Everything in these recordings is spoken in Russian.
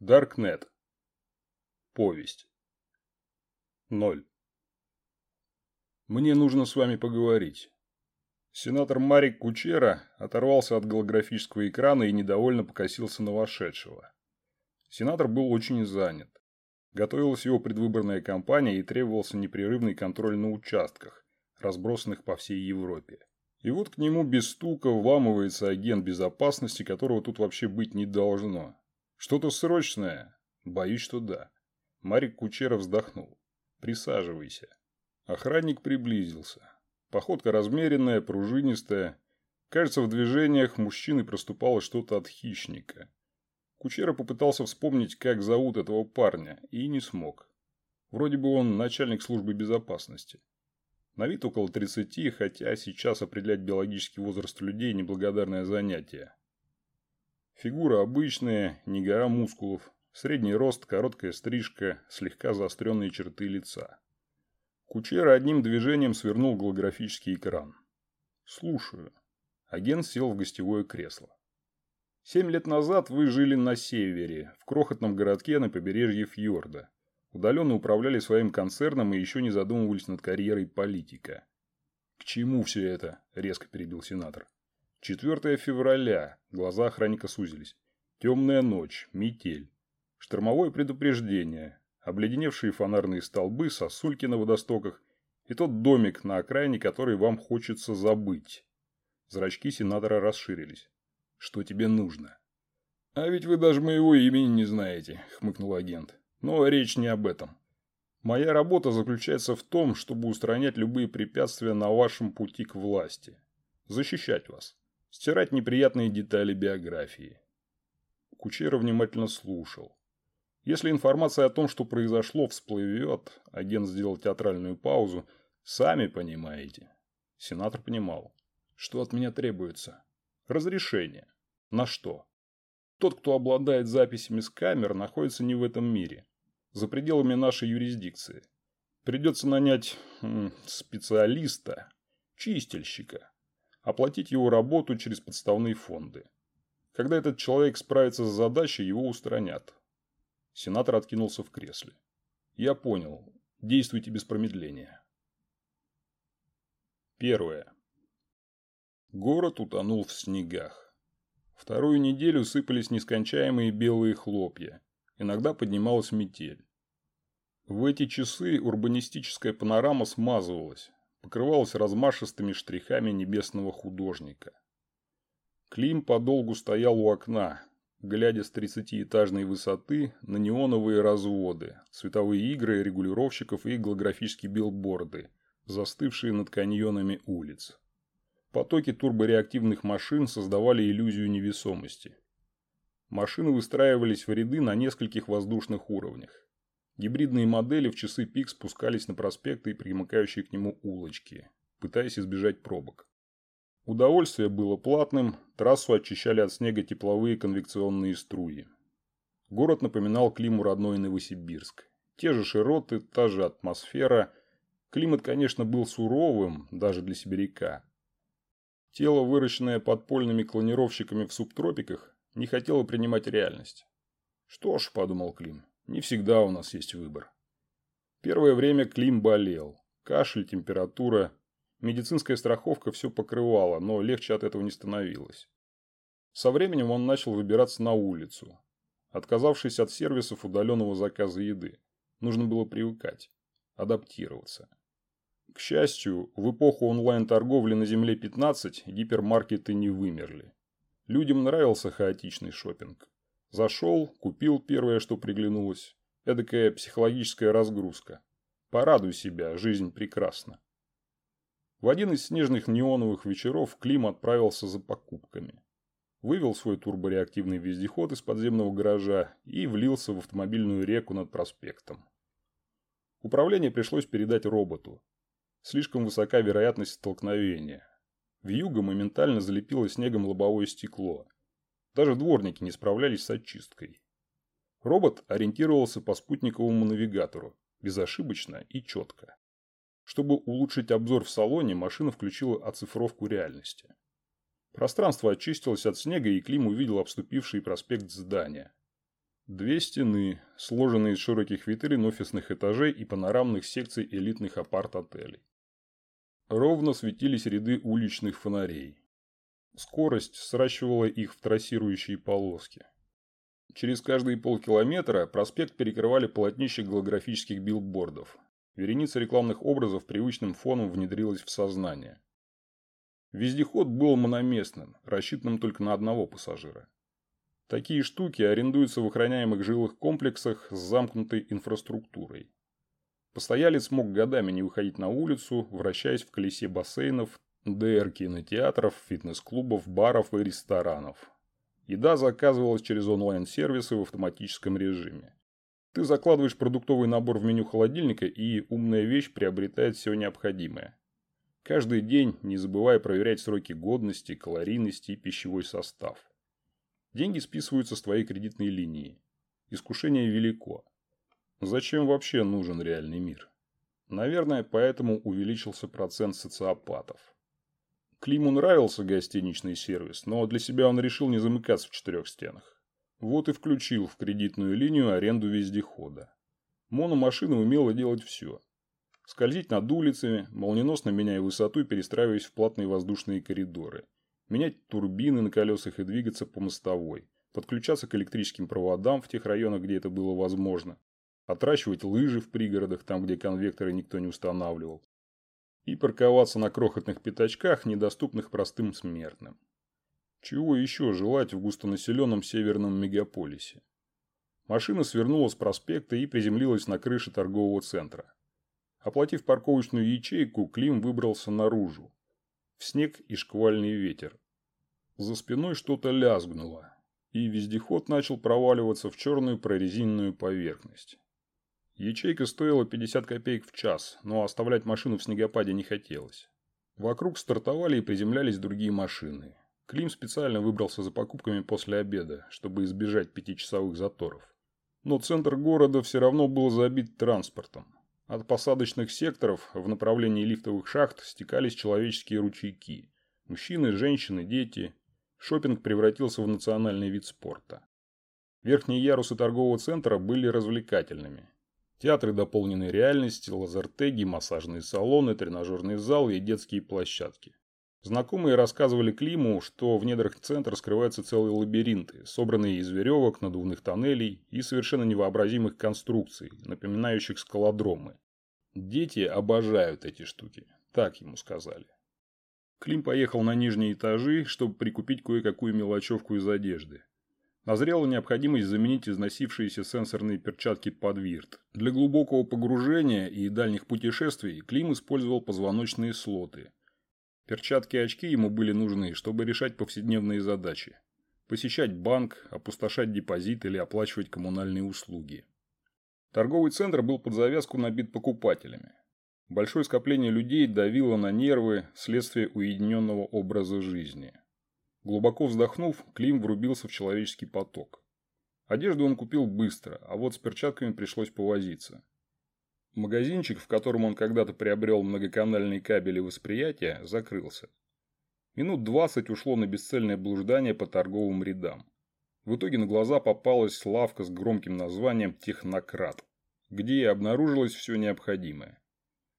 Даркнет. Повесть. Ноль. Мне нужно с вами поговорить. Сенатор Марик Кучера оторвался от голографического экрана и недовольно покосился на вошедшего. Сенатор был очень занят. Готовилась его предвыборная кампания и требовался непрерывный контроль на участках, разбросанных по всей Европе. И вот к нему без стука вламывается агент безопасности, которого тут вообще быть не должно. Что-то срочное? Боюсь, что да. Марик Кучеров вздохнул. Присаживайся. Охранник приблизился. Походка размеренная, пружинистая. Кажется, в движениях мужчины проступало что-то от хищника. Кучера попытался вспомнить, как зовут этого парня, и не смог. Вроде бы он начальник службы безопасности. На вид около 30, хотя сейчас определять биологический возраст людей – неблагодарное занятие. Фигура обычная, не гора мускулов. Средний рост, короткая стрижка, слегка заостренные черты лица. Кучера одним движением свернул голографический экран. «Слушаю». Агент сел в гостевое кресло. Семь лет назад вы жили на севере, в крохотном городке на побережье Фьорда. Удаленно управляли своим концерном и еще не задумывались над карьерой политика. «К чему все это?» – резко перебил сенатор. 4 февраля. Глаза охранника сузились. Темная ночь. Метель. Штормовое предупреждение. Обледеневшие фонарные столбы, сосульки на водостоках и тот домик на окраине, который вам хочется забыть. Зрачки сенатора расширились. Что тебе нужно? А ведь вы даже моего имени не знаете, хмыкнул агент. Но речь не об этом. Моя работа заключается в том, чтобы устранять любые препятствия на вашем пути к власти. Защищать вас стирать неприятные детали биографии. Кучера внимательно слушал. Если информация о том, что произошло, всплывет, агент сделал театральную паузу, сами понимаете. Сенатор понимал. Что от меня требуется? Разрешение. На что? Тот, кто обладает записями с камер, находится не в этом мире. За пределами нашей юрисдикции. Придется нанять специалиста, чистильщика оплатить его работу через подставные фонды. Когда этот человек справится с задачей, его устранят. Сенатор откинулся в кресле. Я понял. Действуйте без промедления. Первое. Город утонул в снегах. Вторую неделю сыпались нескончаемые белые хлопья. Иногда поднималась метель. В эти часы урбанистическая панорама смазывалась, покрывалась размашистыми штрихами небесного художника. Клим подолгу стоял у окна, глядя с тридцатиэтажной высоты на неоновые разводы, световые игры регулировщиков и голографические билборды, застывшие над каньонами улиц. Потоки турбореактивных машин создавали иллюзию невесомости. Машины выстраивались в ряды на нескольких воздушных уровнях. Гибридные модели в часы пик спускались на проспекты и примыкающие к нему улочки, пытаясь избежать пробок. Удовольствие было платным, трассу очищали от снега тепловые конвекционные струи. Город напоминал Климу родной Новосибирск. Те же широты, та же атмосфера. Климат, конечно, был суровым, даже для сибиряка. Тело, выращенное подпольными клонировщиками в субтропиках, не хотело принимать реальность. «Что ж», – подумал Клим, не всегда у нас есть выбор. Первое время Клим болел. Кашель, температура. Медицинская страховка все покрывала, но легче от этого не становилось. Со временем он начал выбираться на улицу. Отказавшись от сервисов удаленного заказа еды, нужно было привыкать, адаптироваться. К счастью, в эпоху онлайн-торговли на Земле 15 гипермаркеты не вымерли. Людям нравился хаотичный шопинг. Зашел, купил первое, что приглянулось. Эдакая психологическая разгрузка. Порадуй себя, жизнь прекрасна. В один из снежных неоновых вечеров Клим отправился за покупками. Вывел свой турбореактивный вездеход из подземного гаража и влился в автомобильную реку над проспектом. Управление пришлось передать роботу. Слишком высока вероятность столкновения. Вьюга моментально залепила снегом лобовое стекло – даже дворники не справлялись с очисткой. Робот ориентировался по спутниковому навигатору, безошибочно и четко. Чтобы улучшить обзор в салоне, машина включила оцифровку реальности. Пространство очистилось от снега, и Клим увидел обступивший проспект здания. Две стены, сложенные из широких витрин офисных этажей и панорамных секций элитных апарт-отелей. Ровно светились ряды уличных фонарей. Скорость сращивала их в трассирующие полоски. Через каждые полкилометра проспект перекрывали полотнища голографических билбордов. Вереница рекламных образов привычным фоном внедрилась в сознание. Вездеход был мономестным, рассчитанным только на одного пассажира. Такие штуки арендуются в охраняемых жилых комплексах с замкнутой инфраструктурой. Постоялец мог годами не выходить на улицу, вращаясь в колесе бассейнов, ДР кинотеатров, фитнес-клубов, баров и ресторанов. Еда заказывалась через онлайн-сервисы в автоматическом режиме. Ты закладываешь продуктовый набор в меню холодильника, и умная вещь приобретает все необходимое. Каждый день не забывая проверять сроки годности, калорийности и пищевой состав. Деньги списываются с твоей кредитной линии. Искушение велико. Зачем вообще нужен реальный мир? Наверное, поэтому увеличился процент социопатов. Климу нравился гостиничный сервис, но для себя он решил не замыкаться в четырех стенах. Вот и включил в кредитную линию аренду вездехода. Мономашина умела делать все. Скользить над улицами, молниеносно меняя высоту и перестраиваясь в платные воздушные коридоры. Менять турбины на колесах и двигаться по мостовой. Подключаться к электрическим проводам в тех районах, где это было возможно. Отращивать лыжи в пригородах, там, где конвекторы никто не устанавливал и парковаться на крохотных пятачках, недоступных простым смертным. Чего еще желать в густонаселенном северном мегаполисе? Машина свернула с проспекта и приземлилась на крыше торгового центра. Оплатив парковочную ячейку, Клим выбрался наружу. В снег и шквальный ветер. За спиной что-то лязгнуло, и вездеход начал проваливаться в черную прорезиненную поверхность. Ячейка стоила 50 копеек в час, но оставлять машину в снегопаде не хотелось. Вокруг стартовали и приземлялись другие машины. Клим специально выбрался за покупками после обеда, чтобы избежать пятичасовых заторов. Но центр города все равно был забит транспортом. От посадочных секторов в направлении лифтовых шахт стекались человеческие ручейки. Мужчины, женщины, дети. Шопинг превратился в национальный вид спорта. Верхние ярусы торгового центра были развлекательными. Театры дополненной реальности, лазертеги, массажные салоны, тренажерные залы и детские площадки. Знакомые рассказывали Климу, что в недрах центра скрываются целые лабиринты, собранные из веревок, надувных тоннелей и совершенно невообразимых конструкций, напоминающих скалодромы. Дети обожают эти штуки, так ему сказали. Клим поехал на нижние этажи, чтобы прикупить кое-какую мелочевку из одежды. Назрела необходимость заменить износившиеся сенсорные перчатки под вирт. Для глубокого погружения и дальних путешествий Клим использовал позвоночные слоты. Перчатки и очки ему были нужны, чтобы решать повседневные задачи. Посещать банк, опустошать депозит или оплачивать коммунальные услуги. Торговый центр был под завязку набит покупателями. Большое скопление людей давило на нервы вследствие уединенного образа жизни. Глубоко вздохнув, Клим врубился в человеческий поток. Одежду он купил быстро, а вот с перчатками пришлось повозиться. Магазинчик, в котором он когда-то приобрел многоканальные кабели восприятия, закрылся. Минут двадцать ушло на бесцельное блуждание по торговым рядам. В итоге на глаза попалась лавка с громким названием «Технократ», где и обнаружилось все необходимое.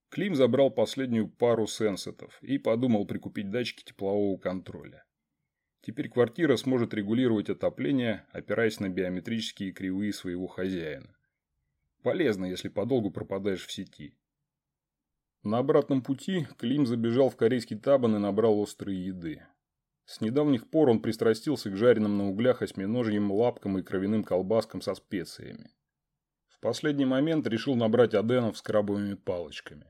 Клим забрал последнюю пару сенсетов и подумал прикупить датчики теплового контроля. Теперь квартира сможет регулировать отопление, опираясь на биометрические кривые своего хозяина. Полезно, если подолгу пропадаешь в сети. На обратном пути Клим забежал в корейский табан и набрал острой еды. С недавних пор он пристрастился к жареным на углях осьминожьим лапкам и кровяным колбаскам со специями. В последний момент решил набрать аденов с крабовыми палочками.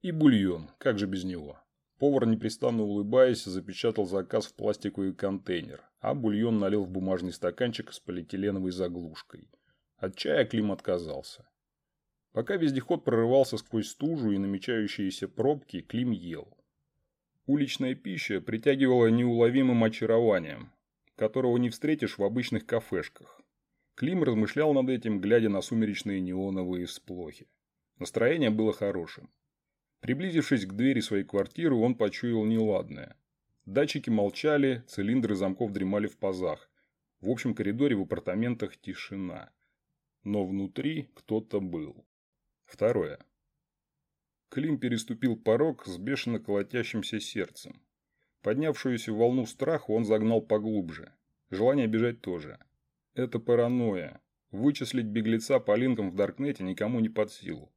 И бульон, как же без него. Повар, непрестанно улыбаясь, запечатал заказ в пластиковый контейнер, а бульон налил в бумажный стаканчик с полиэтиленовой заглушкой. От чая Клим отказался. Пока вездеход прорывался сквозь стужу и намечающиеся пробки, Клим ел. Уличная пища притягивала неуловимым очарованием, которого не встретишь в обычных кафешках. Клим размышлял над этим, глядя на сумеречные неоновые всплохи. Настроение было хорошим. Приблизившись к двери своей квартиры, он почуял неладное. Датчики молчали, цилиндры замков дремали в пазах. В общем коридоре в апартаментах тишина. но внутри кто-то был. Второе. Клим переступил порог с бешено колотящимся сердцем. Поднявшуюся волну страха он загнал поглубже. Желание бежать тоже. Это паранойя. Вычислить беглеца по линкам в Даркнете никому не под силу.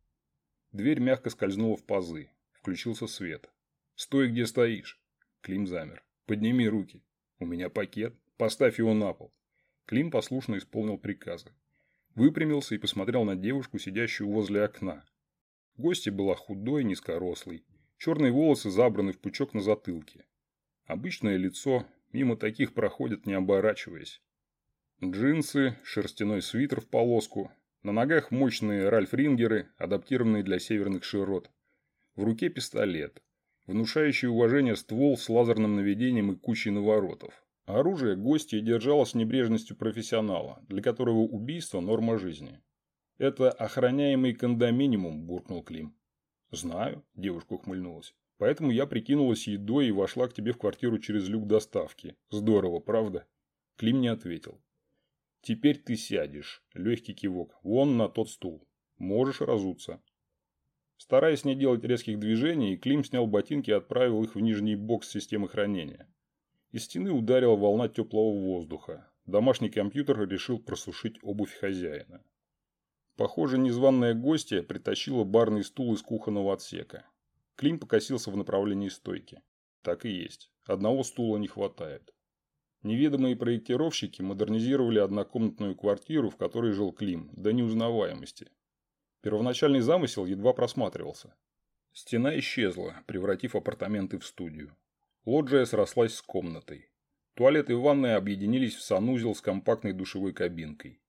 Дверь мягко скользнула в пазы. Включился свет. «Стой, где стоишь!» Клим замер. «Подними руки!» «У меня пакет. Поставь его на пол!» Клим послушно исполнил приказы. Выпрямился и посмотрел на девушку, сидящую возле окна. Гостья была худой, низкорослой. Черные волосы забраны в пучок на затылке. Обычное лицо, мимо таких проходят, не оборачиваясь. Джинсы, шерстяной свитер в полоску. На ногах мощные ральф-рингеры, адаптированные для северных широт. В руке пистолет. Внушающий уважение ствол с лазерным наведением и кучей наворотов. Оружие гостья держала с небрежностью профессионала, для которого убийство – норма жизни. «Это охраняемый кондоминиум», – буркнул Клим. «Знаю», – девушка ухмыльнулась. «Поэтому я прикинулась едой и вошла к тебе в квартиру через люк доставки. Здорово, правда?» Клим не ответил. «Теперь ты сядешь», – легкий кивок, – «вон на тот стул. Можешь разуться». Стараясь не делать резких движений, Клим снял ботинки и отправил их в нижний бокс системы хранения. Из стены ударила волна теплого воздуха. Домашний компьютер решил просушить обувь хозяина. Похоже, незваная гостья притащила барный стул из кухонного отсека. Клим покосился в направлении стойки. Так и есть. Одного стула не хватает. Неведомые проектировщики модернизировали однокомнатную квартиру, в которой жил Клим, до неузнаваемости. Первоначальный замысел едва просматривался. Стена исчезла, превратив апартаменты в студию. Лоджия срослась с комнатой. Туалет и ванная объединились в санузел с компактной душевой кабинкой.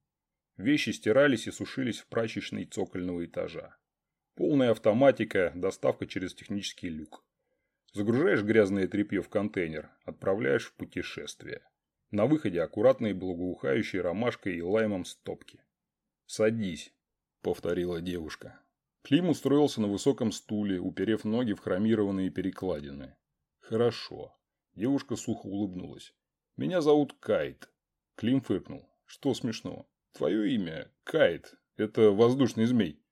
Вещи стирались и сушились в прачечной цокольного этажа. Полная автоматика, доставка через технический люк. Загружаешь грязное тряпье в контейнер, отправляешь в путешествие. На выходе аккуратные благоухающие ромашкой и лаймом стопки. «Садись», – повторила девушка. Клим устроился на высоком стуле, уперев ноги в хромированные перекладины. Хорошо. Девушка сухо улыбнулась. Меня зовут Кайт. Клим фыркнул. Что смешного? Твое имя Кайт. Это воздушный змей.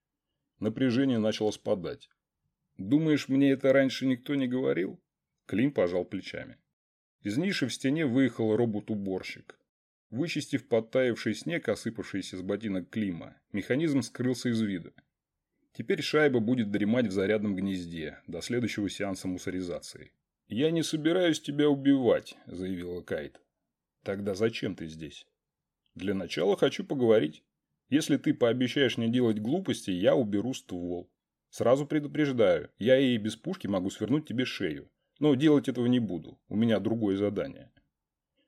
Напряжение начало спадать. Думаешь, мне это раньше никто не говорил? Клим пожал плечами. Из ниши в стене выехал робот-уборщик. Вычистив подтаявший снег, осыпавшийся с ботинок Клима, механизм скрылся из вида. Теперь шайба будет дремать в зарядном гнезде до следующего сеанса мусоризации. «Я не собираюсь тебя убивать», – заявила Кайт. «Тогда зачем ты здесь?» «Для начала хочу поговорить. Если ты пообещаешь не делать глупостей, я уберу ствол. Сразу предупреждаю, я и без пушки могу свернуть тебе шею. Но делать этого не буду, у меня другое задание».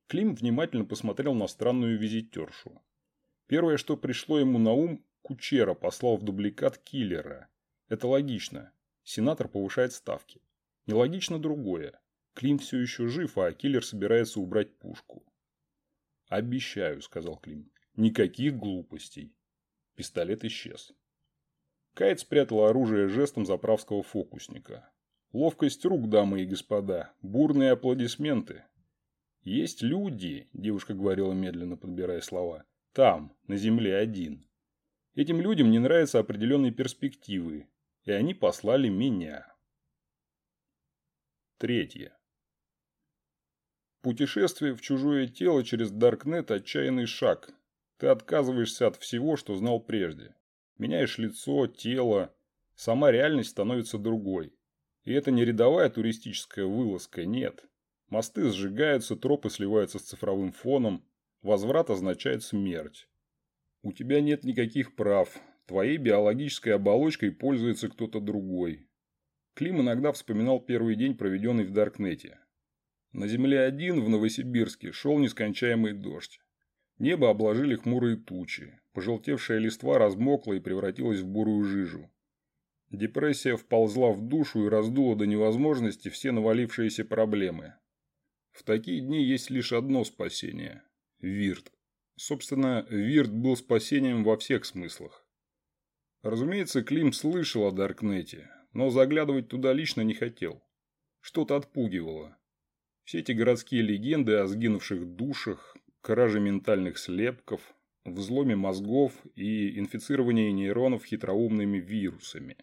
Клим внимательно посмотрел на странную визитершу. Первое, что пришло ему на ум, Кучера послал в дубликат киллера. Это логично. Сенатор повышает ставки. Нелогично другое. Клим все еще жив, а киллер собирается убрать пушку. «Обещаю», – сказал Клим. «Никаких глупостей». Пистолет исчез. Кайт спрятал оружие жестом заправского фокусника. Ловкость рук, дамы и господа, бурные аплодисменты. «Есть люди», – девушка говорила медленно, подбирая слова, – «там, на земле один. Этим людям не нравятся определенные перспективы, и они послали меня». Третье. Путешествие в чужое тело через Даркнет – отчаянный шаг. Ты отказываешься от всего, что знал прежде. Меняешь лицо, тело. Сама реальность становится другой. И это не рядовая туристическая вылазка, нет. Мосты сжигаются, тропы сливаются с цифровым фоном. Возврат означает смерть. У тебя нет никаких прав. Твоей биологической оболочкой пользуется кто-то другой. Клим иногда вспоминал первый день, проведенный в Даркнете. На Земле-1 в Новосибирске шел нескончаемый дождь. Небо обложили хмурые тучи. Пожелтевшая листва размокла и превратилась в бурую жижу. Депрессия вползла в душу и раздула до невозможности все навалившиеся проблемы. В такие дни есть лишь одно спасение – Вирт. Собственно, Вирт был спасением во всех смыслах. Разумеется, Клим слышал о Даркнете, но заглядывать туда лично не хотел. Что-то отпугивало. Все эти городские легенды о сгинувших душах, краже ментальных слепков, взломе мозгов и инфицировании нейронов хитроумными вирусами.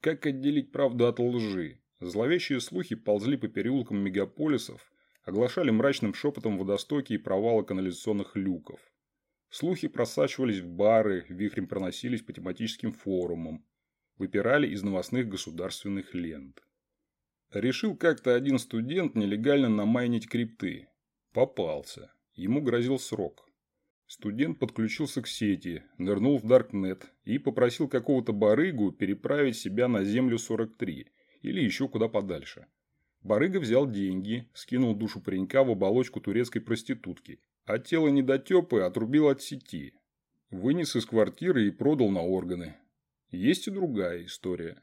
Как отделить правду от лжи? Зловещие слухи ползли по переулкам мегаполисов, оглашали мрачным шепотом водостоки и провалы канализационных люков. Слухи просачивались в бары, вихрем проносились по тематическим форумам, выпирали из новостных государственных лент. Решил как-то один студент нелегально намайнить крипты. Попался. Ему грозил срок. Студент подключился к сети, нырнул в Даркнет и попросил какого-то барыгу переправить себя на землю 43 или еще куда подальше. Барыга взял деньги, скинул душу паренька в оболочку турецкой проститутки, а тело недотепы отрубил от сети. Вынес из квартиры и продал на органы. Есть и другая история.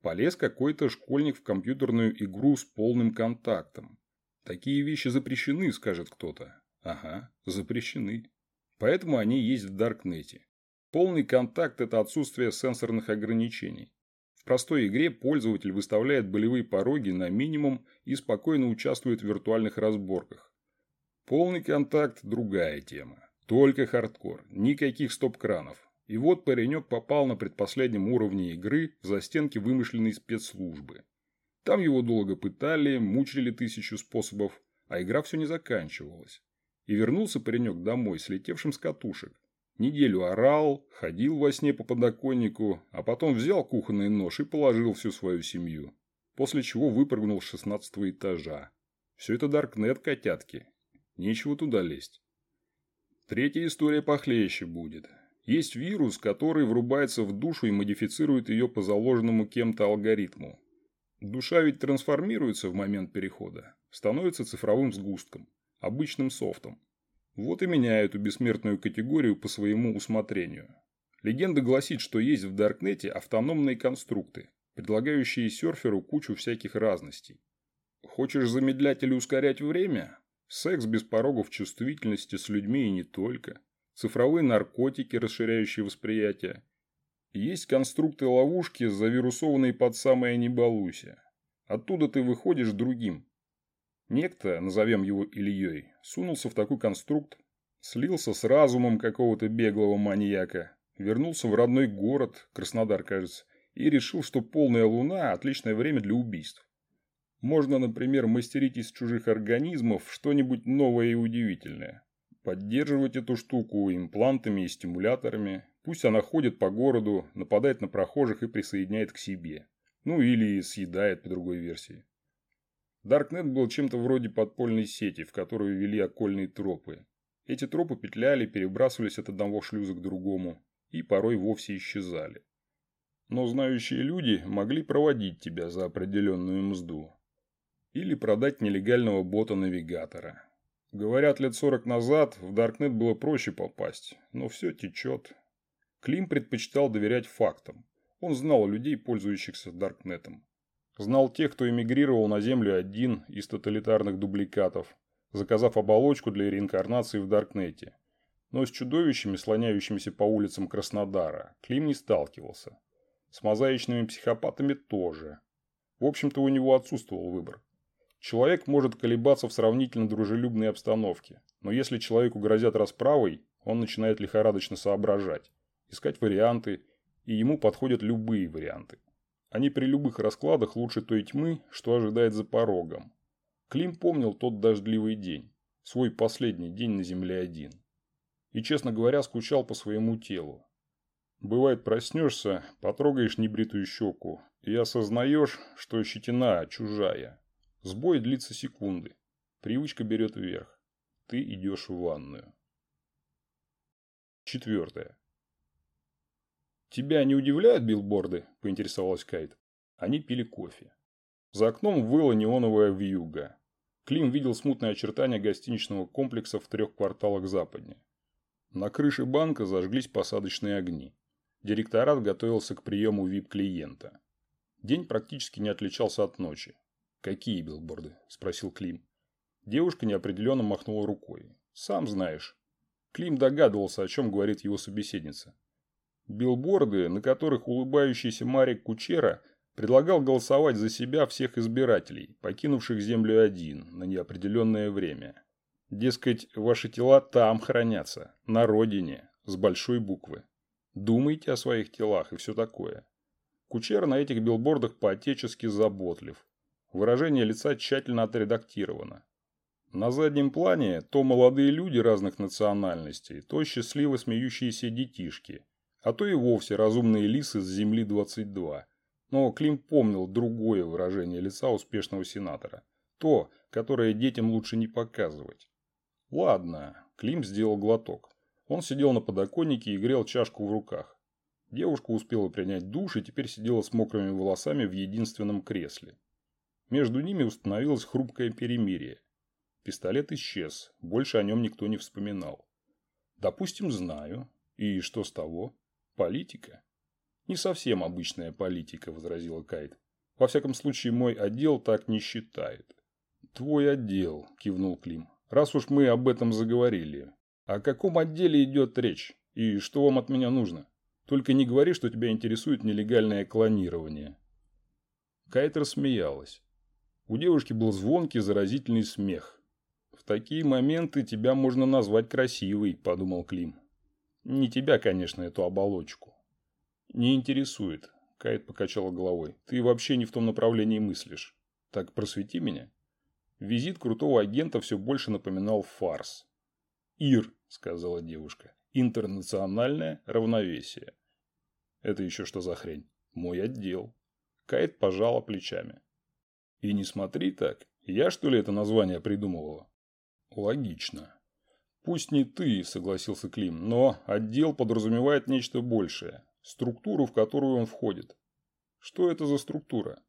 Полез какой-то школьник в компьютерную игру с полным контактом. Такие вещи запрещены, скажет кто-то. Ага, запрещены. Поэтому они есть в Даркнете. Полный контакт – это отсутствие сенсорных ограничений. В простой игре пользователь выставляет болевые пороги на минимум и спокойно участвует в виртуальных разборках. Полный контакт – другая тема. Только хардкор, никаких стоп-кранов. И вот паренек попал на предпоследнем уровне игры в застенки вымышленной спецслужбы. Там его долго пытали, мучили тысячу способов, а игра все не заканчивалась. И вернулся паренек домой, слетевшим с катушек. Неделю орал, ходил во сне по подоконнику, а потом взял кухонный нож и положил всю свою семью. После чего выпрыгнул с шестнадцатого этажа. Все это Даркнет, котятки. Нечего туда лезть. Третья история похлеще будет. Есть вирус, который врубается в душу и модифицирует ее по заложенному кем-то алгоритму. Душа ведь трансформируется в момент перехода, становится цифровым сгустком обычным софтом. Вот и меняю эту бессмертную категорию по своему усмотрению. Легенда гласит, что есть в Даркнете автономные конструкты, предлагающие серферу кучу всяких разностей. Хочешь замедлять или ускорять время? Секс без порогов чувствительности с людьми и не только. Цифровые наркотики, расширяющие восприятие. Есть конструкты-ловушки, завирусованные под самое «не Оттуда ты выходишь другим, Некто, назовем его Ильей, сунулся в такой конструкт, слился с разумом какого-то беглого маньяка, вернулся в родной город, Краснодар, кажется, и решил, что полная луна – отличное время для убийств. Можно, например, мастерить из чужих организмов что-нибудь новое и удивительное. Поддерживать эту штуку имплантами и стимуляторами. Пусть она ходит по городу, нападает на прохожих и присоединяет к себе. Ну или съедает по другой версии. Даркнет был чем-то вроде подпольной сети, в которую вели окольные тропы. Эти тропы петляли, перебрасывались от одного шлюза к другому и порой вовсе исчезали. Но знающие люди могли проводить тебя за определенную мзду. Или продать нелегального бота-навигатора. Говорят, лет сорок назад в Даркнет было проще попасть, но все течет. Клим предпочитал доверять фактам. Он знал людей, пользующихся Даркнетом. Знал тех, кто эмигрировал на Землю один из тоталитарных дубликатов, заказав оболочку для реинкарнации в Даркнете. Но с чудовищами, слоняющимися по улицам Краснодара, Клим не сталкивался. С мозаичными психопатами тоже. В общем-то, у него отсутствовал выбор. Человек может колебаться в сравнительно дружелюбной обстановке, но если человеку грозят расправой, он начинает лихорадочно соображать, искать варианты, и ему подходят любые варианты. Они при любых раскладах лучше той тьмы, что ожидает за порогом. Клим помнил тот дождливый день, свой последний день на Земле один. И, честно говоря, скучал по своему телу. Бывает, проснешься, потрогаешь небритую щеку и осознаешь, что щетина чужая. Сбой длится секунды. Привычка берет вверх. Ты идешь в ванную. Четвертое. «Тебя не удивляют билборды?» – поинтересовалась Кайт. Они пили кофе. За окном выла неоновая вьюга. Клим видел смутные очертания гостиничного комплекса в трех кварталах западнее. На крыше банка зажглись посадочные огни. Директорат готовился к приему вип-клиента. День практически не отличался от ночи. «Какие билборды?» – спросил Клим. Девушка неопределенно махнула рукой. «Сам знаешь». Клим догадывался, о чем говорит его собеседница. Билборды, на которых улыбающийся Марик Кучера предлагал голосовать за себя всех избирателей, покинувших Землю один на неопределенное время. Дескать, ваши тела там хранятся, на родине, с большой буквы. Думайте о своих телах и все такое. Кучер на этих билбордах по-отечески заботлив. Выражение лица тщательно отредактировано. На заднем плане то молодые люди разных национальностей, то счастливо смеющиеся детишки, а то и вовсе разумные лисы с Земли-22. Но Клим помнил другое выражение лица успешного сенатора. То, которое детям лучше не показывать. Ладно, Клим сделал глоток. Он сидел на подоконнике и грел чашку в руках. Девушка успела принять душ и теперь сидела с мокрыми волосами в единственном кресле. Между ними установилось хрупкое перемирие. Пистолет исчез, больше о нем никто не вспоминал. Допустим, знаю. И что с того? Политика? Не совсем обычная политика, возразила Кайт. Во всяком случае, мой отдел так не считает. Твой отдел, кивнул Клим. Раз уж мы об этом заговорили. О каком отделе идет речь? И что вам от меня нужно? Только не говори, что тебя интересует нелегальное клонирование. Кайт рассмеялась. У девушки был звонкий заразительный смех. «В такие моменты тебя можно назвать красивой», – подумал Клим. «Не тебя, конечно, эту оболочку». «Не интересует», – Кайт покачала головой. «Ты вообще не в том направлении мыслишь. Так просвети меня». Визит крутого агента все больше напоминал фарс. «Ир», – сказала девушка, – «интернациональное равновесие». «Это еще что за хрень?» «Мой отдел». Кайт пожала плечами. «И не смотри так. Я, что ли, это название придумывала?» Логично. Пусть не ты, согласился Клим, но отдел подразумевает нечто большее. Структуру, в которую он входит. Что это за структура?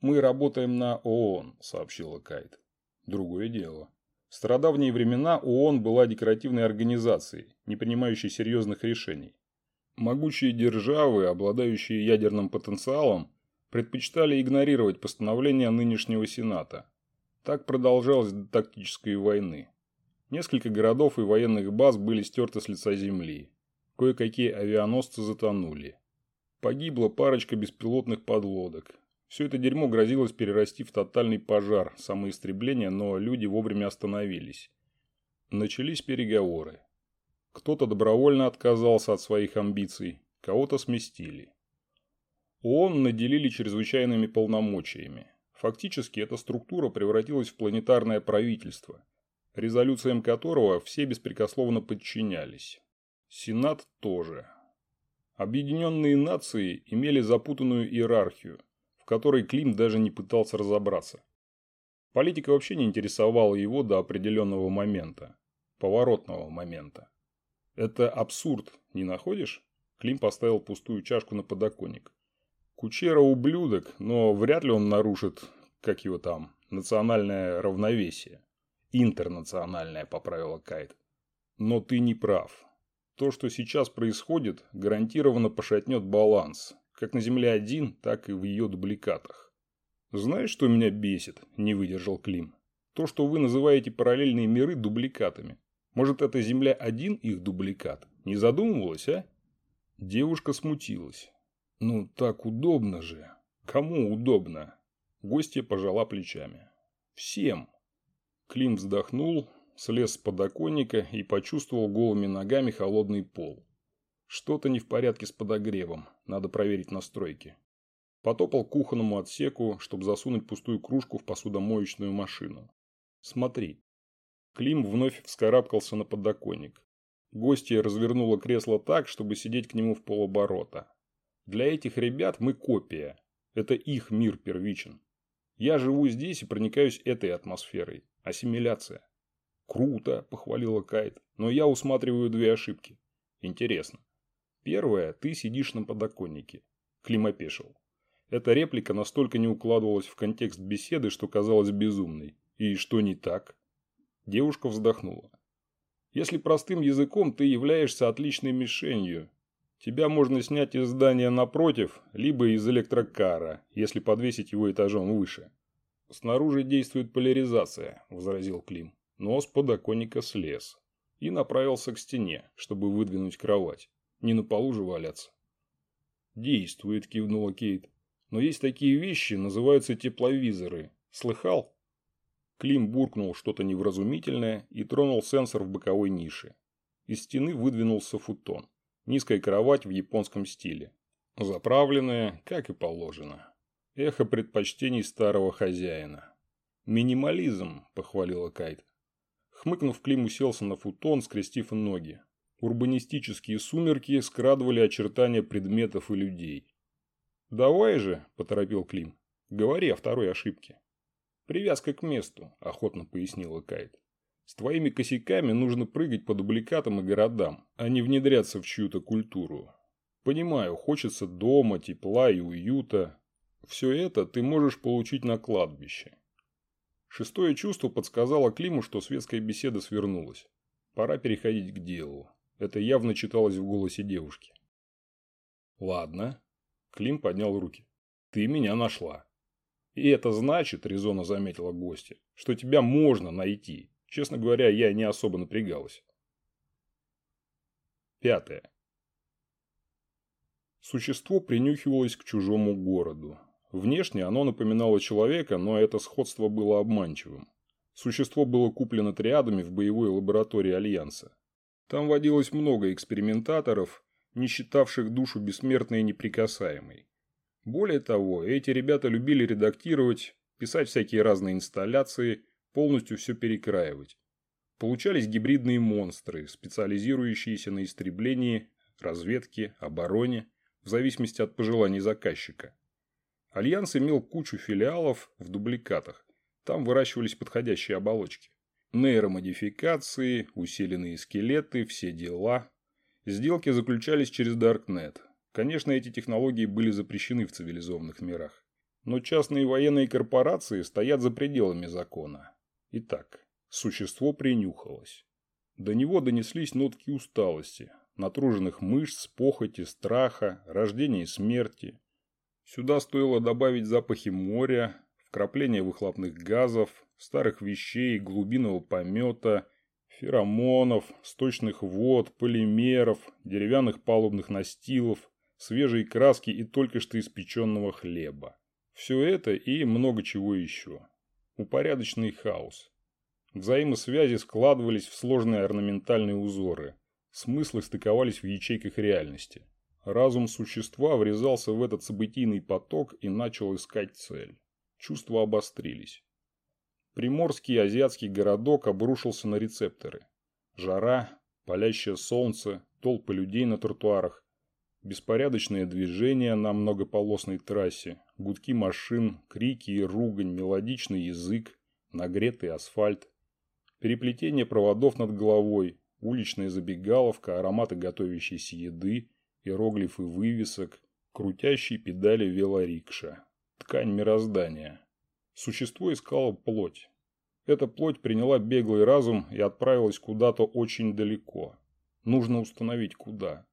Мы работаем на ООН, сообщила Кайт. Другое дело. В стародавние времена ООН была декоративной организацией, не принимающей серьезных решений. Могучие державы, обладающие ядерным потенциалом, предпочитали игнорировать постановления нынешнего Сената, так продолжалось до тактической войны. Несколько городов и военных баз были стерты с лица земли. Кое-какие авианосцы затонули. Погибла парочка беспилотных подлодок. Все это дерьмо грозилось перерасти в тотальный пожар, самоистребление, но люди вовремя остановились. Начались переговоры. Кто-то добровольно отказался от своих амбиций, кого-то сместили. ООН наделили чрезвычайными полномочиями. Фактически эта структура превратилась в планетарное правительство, резолюциям которого все беспрекословно подчинялись. Сенат тоже. Объединенные нации имели запутанную иерархию, в которой Клим даже не пытался разобраться. Политика вообще не интересовала его до определенного момента. Поворотного момента. Это абсурд, не находишь? Клим поставил пустую чашку на подоконник. Кучера ублюдок, но вряд ли он нарушит, как его там, национальное равновесие. Интернациональное, поправила Кайт. Но ты не прав. То, что сейчас происходит, гарантированно пошатнет баланс, как на Земле-1, так и в ее дубликатах. Знаешь, что меня бесит? Не выдержал Клим. То, что вы называете параллельные миры дубликатами. Может, это Земля-1 их дубликат? Не задумывалась, а? Девушка смутилась. Ну, так удобно же. Кому удобно? Гостья пожала плечами. Всем. Клим вздохнул, слез с подоконника и почувствовал голыми ногами холодный пол. Что-то не в порядке с подогревом, надо проверить настройки. Потопал к кухонному отсеку, чтобы засунуть пустую кружку в посудомоечную машину. Смотри. Клим вновь вскарабкался на подоконник. Гостья развернула кресло так, чтобы сидеть к нему в полоборота. Для этих ребят мы копия. Это их мир первичен. Я живу здесь и проникаюсь этой атмосферой. Ассимиляция. Круто, похвалила Кайт. Но я усматриваю две ошибки. Интересно. Первая, ты сидишь на подоконнике. Клим опешил. Эта реплика настолько не укладывалась в контекст беседы, что казалась безумной. И что не так? Девушка вздохнула. Если простым языком, ты являешься отличной мишенью, Тебя можно снять из здания напротив, либо из электрокара, если подвесить его этажом выше. Снаружи действует поляризация, возразил Клим. Но с подоконника слез. И направился к стене, чтобы выдвинуть кровать. Не на полу же валяться. Действует, кивнула Кейт. Но есть такие вещи, называются тепловизоры. Слыхал? Клим буркнул что-то невразумительное и тронул сенсор в боковой нише. Из стены выдвинулся футон. Низкая кровать в японском стиле. Заправленная, как и положено. Эхо предпочтений старого хозяина. «Минимализм», – похвалила Кайт. Хмыкнув, Клим уселся на футон, скрестив ноги. Урбанистические сумерки скрадывали очертания предметов и людей. «Давай же», – поторопил Клим, – «говори о второй ошибке». «Привязка к месту», – охотно пояснила Кайт. «С твоими косяками нужно прыгать по дубликатам и городам, а не внедряться в чью-то культуру. Понимаю, хочется дома, тепла и уюта. Все это ты можешь получить на кладбище». Шестое чувство подсказало Климу, что светская беседа свернулась. Пора переходить к делу. Это явно читалось в голосе девушки. «Ладно». Клим поднял руки. «Ты меня нашла». «И это значит, — резонно заметила гостья, — что тебя можно найти. Честно говоря, я не особо напрягалась». Пятое. Существо принюхивалось к чужому городу. Внешне оно напоминало человека, но это сходство было обманчивым. Существо было куплено триадами в боевой лаборатории Альянса. Там водилось много экспериментаторов, не считавших душу бессмертной и неприкасаемой. Более того, эти ребята любили редактировать, писать всякие разные инсталляции, полностью все перекраивать. Получались гибридные монстры, специализирующиеся на истреблении, разведке, обороне, в зависимости от пожеланий заказчика. Альянс имел кучу филиалов в дубликатах. Там выращивались подходящие оболочки. Нейромодификации, усиленные скелеты, все дела. Сделки заключались через Даркнет. Конечно, эти технологии были запрещены в цивилизованных мирах. Но частные военные корпорации стоят за пределами закона. Итак, существо принюхалось. До него донеслись нотки усталости, натруженных мышц, похоти, страха, рождения и смерти. Сюда стоило добавить запахи моря, вкрапления выхлопных газов, старых вещей, глубинного помета, феромонов, сточных вод, полимеров, деревянных палубных настилов, свежей краски и только что испеченного хлеба. Все это и много чего еще. Упорядоченный хаос. Взаимосвязи складывались в сложные орнаментальные узоры. Смыслы стыковались в ячейках реальности. Разум существа врезался в этот событийный поток и начал искать цель. Чувства обострились. Приморский азиатский городок обрушился на рецепторы. Жара, палящее солнце, толпы людей на тротуарах, беспорядочное движение на многополосной трассе, гудки машин, крики и ругань, мелодичный язык, нагретый асфальт, переплетение проводов над головой, уличная забегаловка, ароматы готовящейся еды, иероглифы вывесок, крутящие педали велорикша, ткань мироздания. Существо искало плоть. Эта плоть приняла беглый разум и отправилась куда-то очень далеко. Нужно установить куда.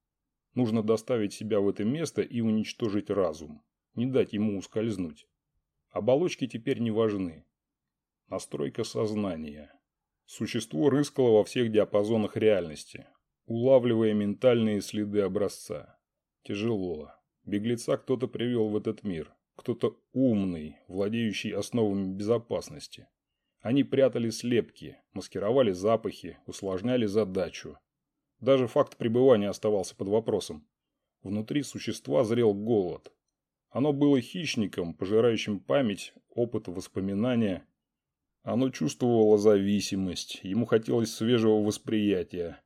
Нужно доставить себя в это место и уничтожить разум. Не дать ему ускользнуть. Оболочки теперь не важны. Настройка сознания. Существо рыскало во всех диапазонах реальности, улавливая ментальные следы образца. Тяжело. Беглеца кто-то привел в этот мир. Кто-то умный, владеющий основами безопасности. Они прятали слепки, маскировали запахи, усложняли задачу. Даже факт пребывания оставался под вопросом. Внутри существа зрел голод. Оно было хищником, пожирающим память, опыт, воспоминания. Оно чувствовало зависимость, ему хотелось свежего восприятия.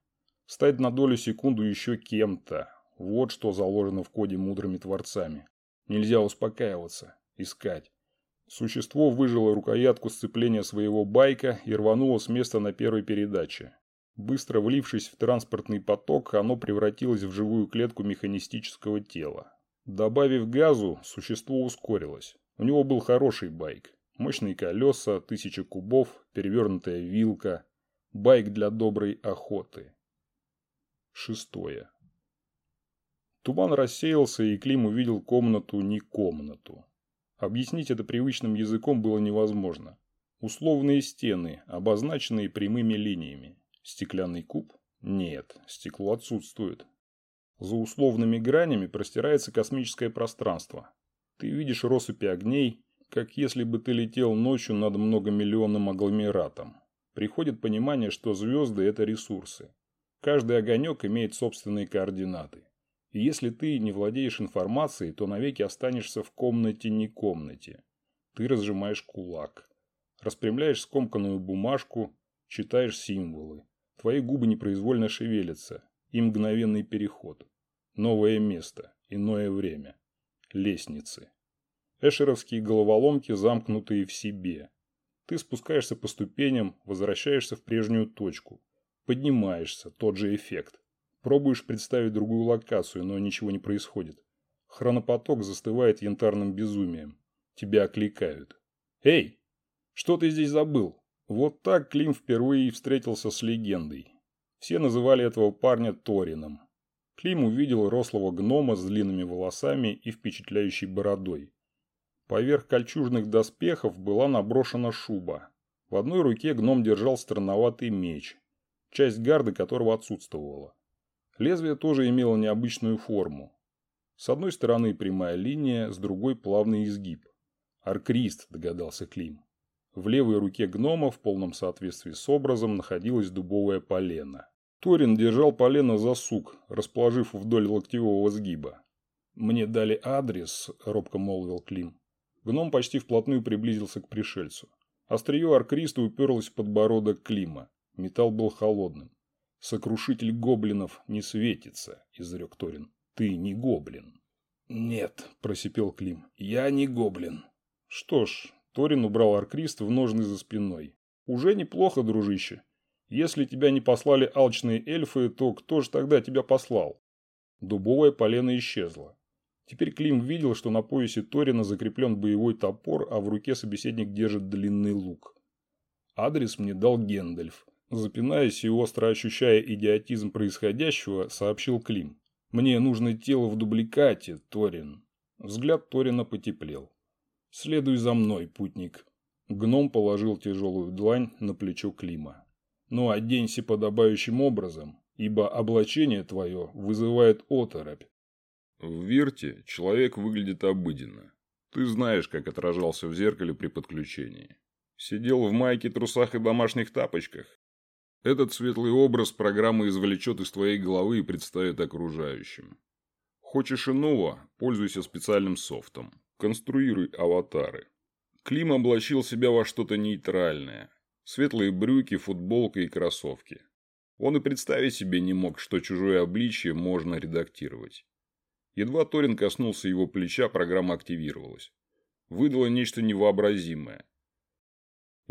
Стать на долю секунду еще кем-то. Вот что заложено в коде мудрыми творцами. Нельзя успокаиваться, искать. Существо выжило рукоятку сцепления своего байка и рвануло с места на первой передаче. Быстро влившись в транспортный поток, оно превратилось в живую клетку механистического тела. Добавив газу, существо ускорилось. У него был хороший байк. Мощные колеса, тысяча кубов, перевернутая вилка. Байк для доброй охоты. Шестое. Туман рассеялся, и Клим увидел комнату не комнату. Объяснить это привычным языком было невозможно. Условные стены, обозначенные прямыми линиями. Стеклянный куб? Нет, стекло отсутствует. За условными гранями простирается космическое пространство. Ты видишь россыпи огней, как если бы ты летел ночью над многомиллионным агломератом. Приходит понимание, что звезды – это ресурсы. Каждый огонек имеет собственные координаты. И если ты не владеешь информацией, то навеки останешься в комнате-не комнате. Ты разжимаешь кулак. Распрямляешь скомканную бумажку, читаешь символы. Твои губы непроизвольно шевелятся. И мгновенный переход. Новое место. Иное время. Лестницы. Эшеровские головоломки, замкнутые в себе. Ты спускаешься по ступеням, возвращаешься в прежнюю точку. Поднимаешься, тот же эффект. Пробуешь представить другую локацию, но ничего не происходит. Хронопоток застывает янтарным безумием. Тебя окликают. «Эй! Что ты здесь забыл?» Вот так Клим впервые встретился с легендой. Все называли этого парня Торином. Клим увидел рослого гнома с длинными волосами и впечатляющей бородой. Поверх кольчужных доспехов была наброшена шуба. В одной руке гном держал странноватый меч, часть гарды которого отсутствовала. Лезвие тоже имело необычную форму. С одной стороны прямая линия, с другой плавный изгиб. Аркрист, догадался Клим. В левой руке гнома в полном соответствии с образом находилось дубовое полено. Торин держал полено за сук, расположив вдоль локтевого сгиба. «Мне дали адрес», – робко молвил Клим. Гном почти вплотную приблизился к пришельцу. Острие аркриста уперлось в подбородок Клима. Металл был холодным. «Сокрушитель гоблинов не светится», – изрек Торин. «Ты не гоблин». «Нет», – просипел Клим, – «я не гоблин». «Что ж», – Торин убрал аркрист в ножны за спиной. «Уже неплохо, дружище. Если тебя не послали алчные эльфы, то кто же тогда тебя послал?» Дубовое полено исчезло. Теперь Клим видел, что на поясе Торина закреплен боевой топор, а в руке собеседник держит длинный лук. Адрес мне дал Гендальф. Запинаясь и остро ощущая идиотизм происходящего, сообщил Клим. «Мне нужно тело в дубликате, Торин». Взгляд Торина потеплел. «Следуй за мной, путник». Гном положил тяжелую длань на плечо Клима. «Ну, оденься подобающим образом, ибо облачение твое вызывает оторопь». В Вирте человек выглядит обыденно. Ты знаешь, как отражался в зеркале при подключении. Сидел в майке, трусах и домашних тапочках. Этот светлый образ программа извлечет из твоей головы и представит окружающим. Хочешь иного – пользуйся специальным софтом. Конструируй аватары. Клим облачил себя во что-то нейтральное. Светлые брюки, футболка и кроссовки. Он и представить себе не мог, что чужое обличье можно редактировать. Едва Торин коснулся его плеча, программа активировалась. Выдало нечто невообразимое.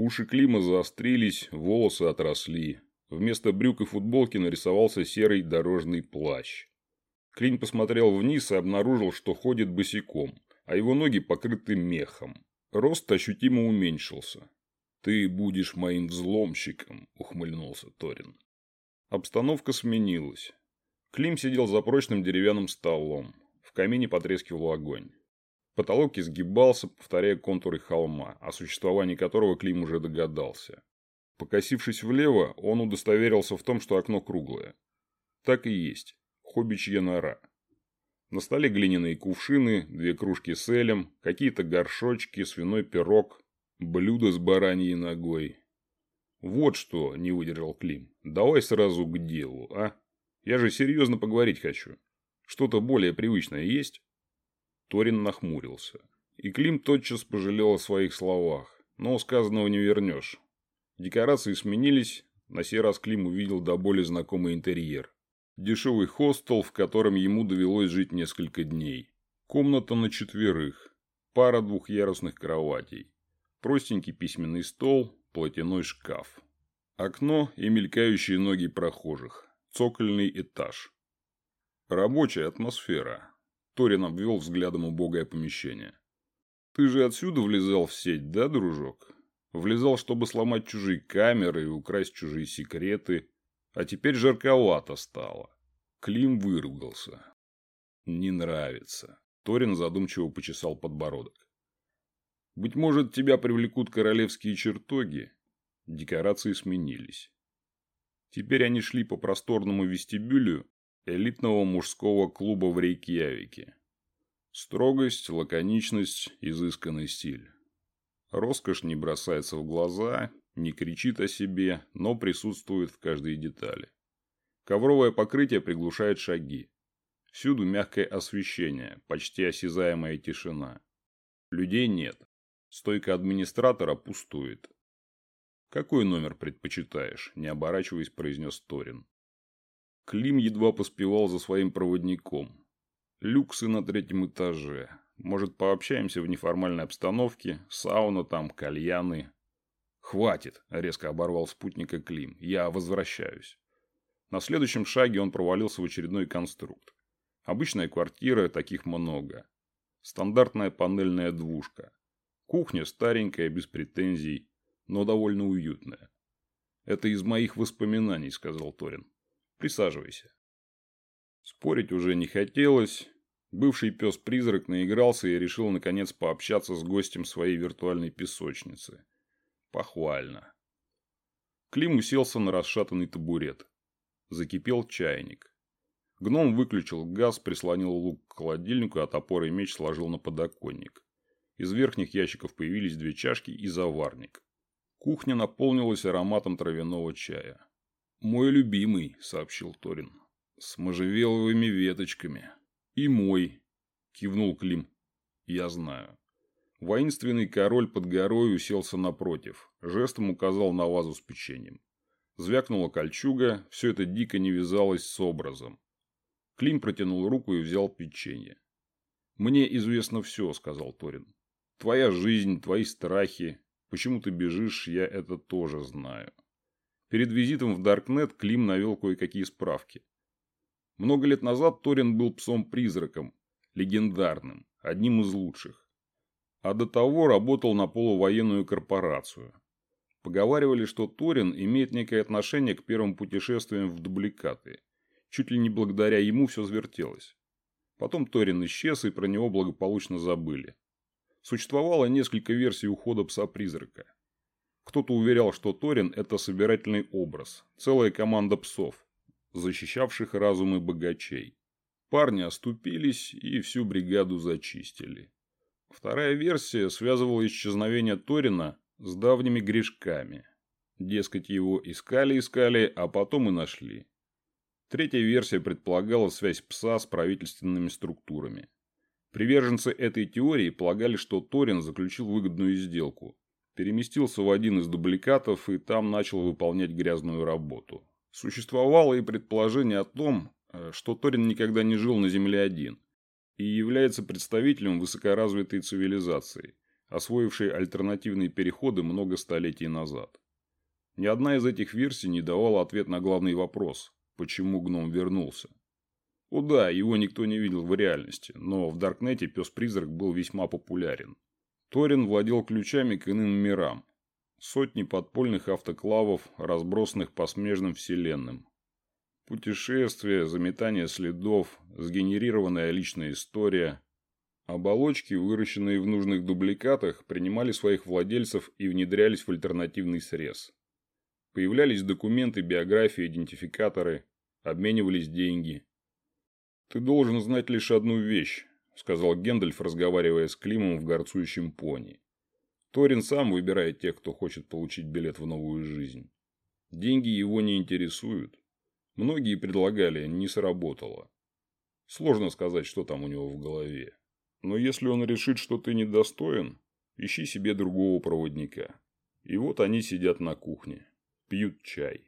Уши Клима заострились, волосы отросли. Вместо брюк и футболки нарисовался серый дорожный плащ. Клим посмотрел вниз и обнаружил, что ходит босиком, а его ноги покрыты мехом. Рост ощутимо уменьшился. «Ты будешь моим взломщиком», – ухмыльнулся Торин. Обстановка сменилась. Клим сидел за прочным деревянным столом. В камине потрескивал огонь. Потолок изгибался, повторяя контуры холма, о существовании которого Клим уже догадался. Покосившись влево, он удостоверился в том, что окно круглое. Так и есть. Хоббичья нора. На столе глиняные кувшины, две кружки с элем, какие-то горшочки, свиной пирог, блюдо с бараньей ногой. «Вот что», – не выдержал Клим, – «давай сразу к делу, а? Я же серьезно поговорить хочу. Что-то более привычное есть?» Торин нахмурился. И Клим тотчас пожалел о своих словах. Но сказанного не вернешь. Декорации сменились. На сей раз Клим увидел до боли знакомый интерьер. Дешевый хостел, в котором ему довелось жить несколько дней. Комната на четверых. Пара двухъярусных кроватей. Простенький письменный стол, платяной шкаф. Окно и мелькающие ноги прохожих. Цокольный этаж. Рабочая атмосфера. Торин обвел взглядом убогое помещение. «Ты же отсюда влезал в сеть, да, дружок? Влезал, чтобы сломать чужие камеры и украсть чужие секреты. А теперь жарковато стало». Клим выругался. «Не нравится». Торин задумчиво почесал подбородок. «Быть может, тебя привлекут королевские чертоги?» Декорации сменились. Теперь они шли по просторному вестибюлю элитного мужского клуба в Рейкьявике. Строгость, лаконичность, изысканный стиль. Роскошь не бросается в глаза, не кричит о себе, но присутствует в каждой детали. Ковровое покрытие приглушает шаги. Всюду мягкое освещение, почти осязаемая тишина. Людей нет. Стойка администратора пустует. «Какой номер предпочитаешь?» – не оборачиваясь, произнес Торин. Клим едва поспевал за своим проводником. Люксы на третьем этаже. Может, пообщаемся в неформальной обстановке? Сауна там, кальяны. «Хватит!» – резко оборвал спутника Клим. «Я возвращаюсь». На следующем шаге он провалился в очередной конструкт. Обычная квартира, таких много. Стандартная панельная двушка. Кухня старенькая, без претензий, но довольно уютная. «Это из моих воспоминаний», – сказал Торин. «Присаживайся». Спорить уже не хотелось. Бывший пес-призрак наигрался и решил, наконец, пообщаться с гостем своей виртуальной песочницы. Похвально. Клим уселся на расшатанный табурет. Закипел чайник. Гном выключил газ, прислонил лук к холодильнику, а топор и меч сложил на подоконник. Из верхних ящиков появились две чашки и заварник. Кухня наполнилась ароматом травяного чая. «Мой любимый», — сообщил Торин, — «с можжевеловыми веточками». «И мой», — кивнул Клим. «Я знаю». Воинственный король под горой уселся напротив, жестом указал на вазу с печеньем. Звякнула кольчуга, все это дико не вязалось с образом. Клим протянул руку и взял печенье. «Мне известно все», — сказал Торин. «Твоя жизнь, твои страхи. Почему ты бежишь, я это тоже знаю». Перед визитом в Даркнет Клим навел кое-какие справки. Много лет назад Торин был псом-призраком, легендарным, одним из лучших. А до того работал на полувоенную корпорацию. Поговаривали, что Торин имеет некое отношение к первым путешествиям в дубликаты Чуть ли не благодаря ему все завертелось. Потом Торин исчез, и про него благополучно забыли. Существовало несколько версий ухода пса-призрака. Кто-то уверял, что Торин – это собирательный образ, целая команда псов, защищавших разумы богачей. Парни оступились и всю бригаду зачистили. Вторая версия связывала исчезновение Торина с давними грешками. Дескать, его искали-искали, а потом и нашли. Третья версия предполагала связь пса с правительственными структурами. Приверженцы этой теории полагали, что Торин заключил выгодную сделку, переместился в один из дубликатов и там начал выполнять грязную работу. Существовало и предположение о том, э, что Торин никогда не жил на Земле один и является представителем высокоразвитой цивилизации, освоившей альтернативные переходы много столетий назад. Ни одна из этих версий не давала ответ на главный вопрос почему гном вернулся. О да, его никто не видел в реальности, но в Даркнете пес-призрак был весьма популярен. Торин владел ключами к иным мирам. Сотни подпольных автоклавов, разбросанных по смежным вселенным. Путешествия, заметание следов, сгенерированная личная история. Оболочки, выращенные в нужных дубликатах, принимали своих владельцев и внедрялись в альтернативный срез. Появлялись документы, биографии, идентификаторы, обменивались деньги. «Ты должен знать лишь одну вещь», – сказал Гендальф, разговаривая с Климом в горцующем пони. «Торин сам выбирает тех, кто хочет получить билет в новую жизнь. Деньги его не интересуют. Многие предлагали, не сработало. Сложно сказать, что там у него в голове. Но если он решит, что ты недостоин, ищи себе другого проводника. И вот они сидят на кухне, пьют чай.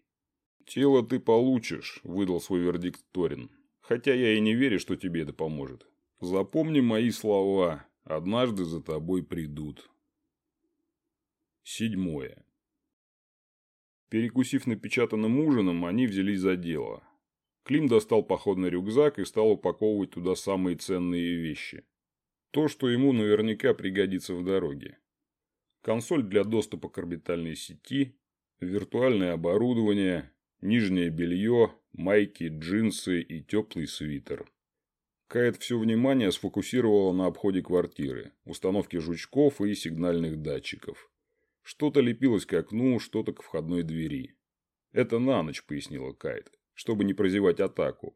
«Тело ты получишь», – выдал свой вердикт Торин. «Хотя я и не верю, что тебе это поможет. Запомни мои слова. Однажды за тобой придут». Седьмое. Перекусив напечатанным ужином, они взялись за дело. Клим достал походный рюкзак и стал упаковывать туда самые ценные вещи. То, что ему наверняка пригодится в дороге. Консоль для доступа к орбитальной сети, виртуальное оборудование, Нижнее белье, майки, джинсы и теплый свитер. Кайт все внимание сфокусировала на обходе квартиры, установке жучков и сигнальных датчиков. Что-то лепилось к окну, что-то к входной двери. «Это на ночь», — пояснила Кайт, чтобы не прозевать атаку.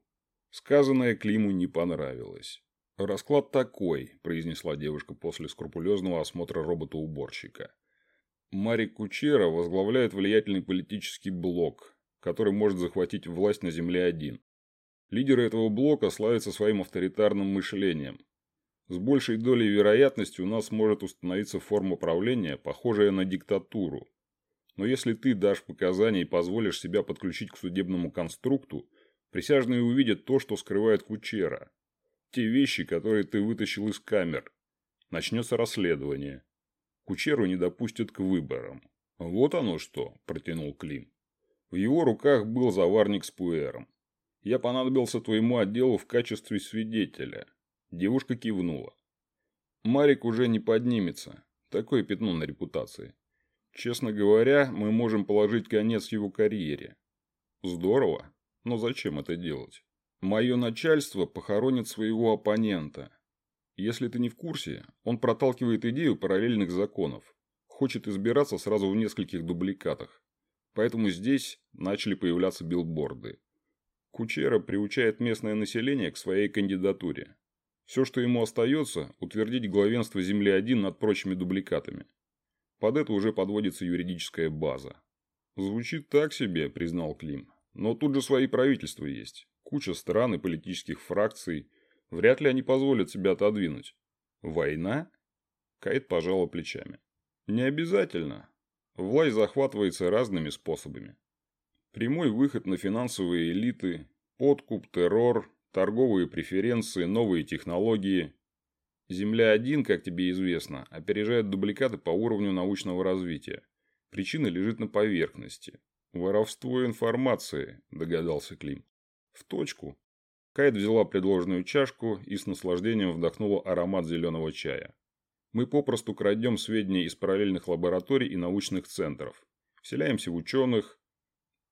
Сказанное Климу не понравилось. «Расклад такой», – произнесла девушка после скрупулезного осмотра робота-уборщика. Марик Кучера возглавляет влиятельный политический блок, который может захватить власть на Земле-1. Лидеры этого блока славятся своим авторитарным мышлением. С большей долей вероятности у нас может установиться форма правления, похожая на диктатуру. Но если ты дашь показания и позволишь себя подключить к судебному конструкту, присяжные увидят то, что скрывает Кучера. Те вещи, которые ты вытащил из камер. Начнется расследование. Кучеру не допустят к выборам. Вот оно что, протянул Клим. В его руках был заварник с пуэром. Я понадобился твоему отделу в качестве свидетеля. Девушка кивнула. Марик уже не поднимется. Такое пятно на репутации. Честно говоря, мы можем положить конец его карьере. Здорово, но зачем это делать? Мое начальство похоронит своего оппонента. Если ты не в курсе, он проталкивает идею параллельных законов. Хочет избираться сразу в нескольких дубликатах. Поэтому здесь начали появляться билборды. Кучера приучает местное население к своей кандидатуре. Все, что ему остается, утвердить главенство Земли-1 над прочими дубликатами. Под это уже подводится юридическая база. Звучит так себе, признал Клим. Но тут же свои правительства есть. Куча стран и политических фракций. Вряд ли они позволят себя отодвинуть. Война? Кайт пожала плечами. Не обязательно. Власть захватывается разными способами. Прямой выход на финансовые элиты, подкуп, террор, торговые преференции, новые технологии. Земля-1, как тебе известно, опережает дубликаты по уровню научного развития. Причина лежит на поверхности. Воровство информации, догадался Клим. В точку. Кайт взяла предложенную чашку и с наслаждением вдохнула аромат зеленого чая. Мы попросту крадем сведения из параллельных лабораторий и научных центров. Вселяемся в ученых,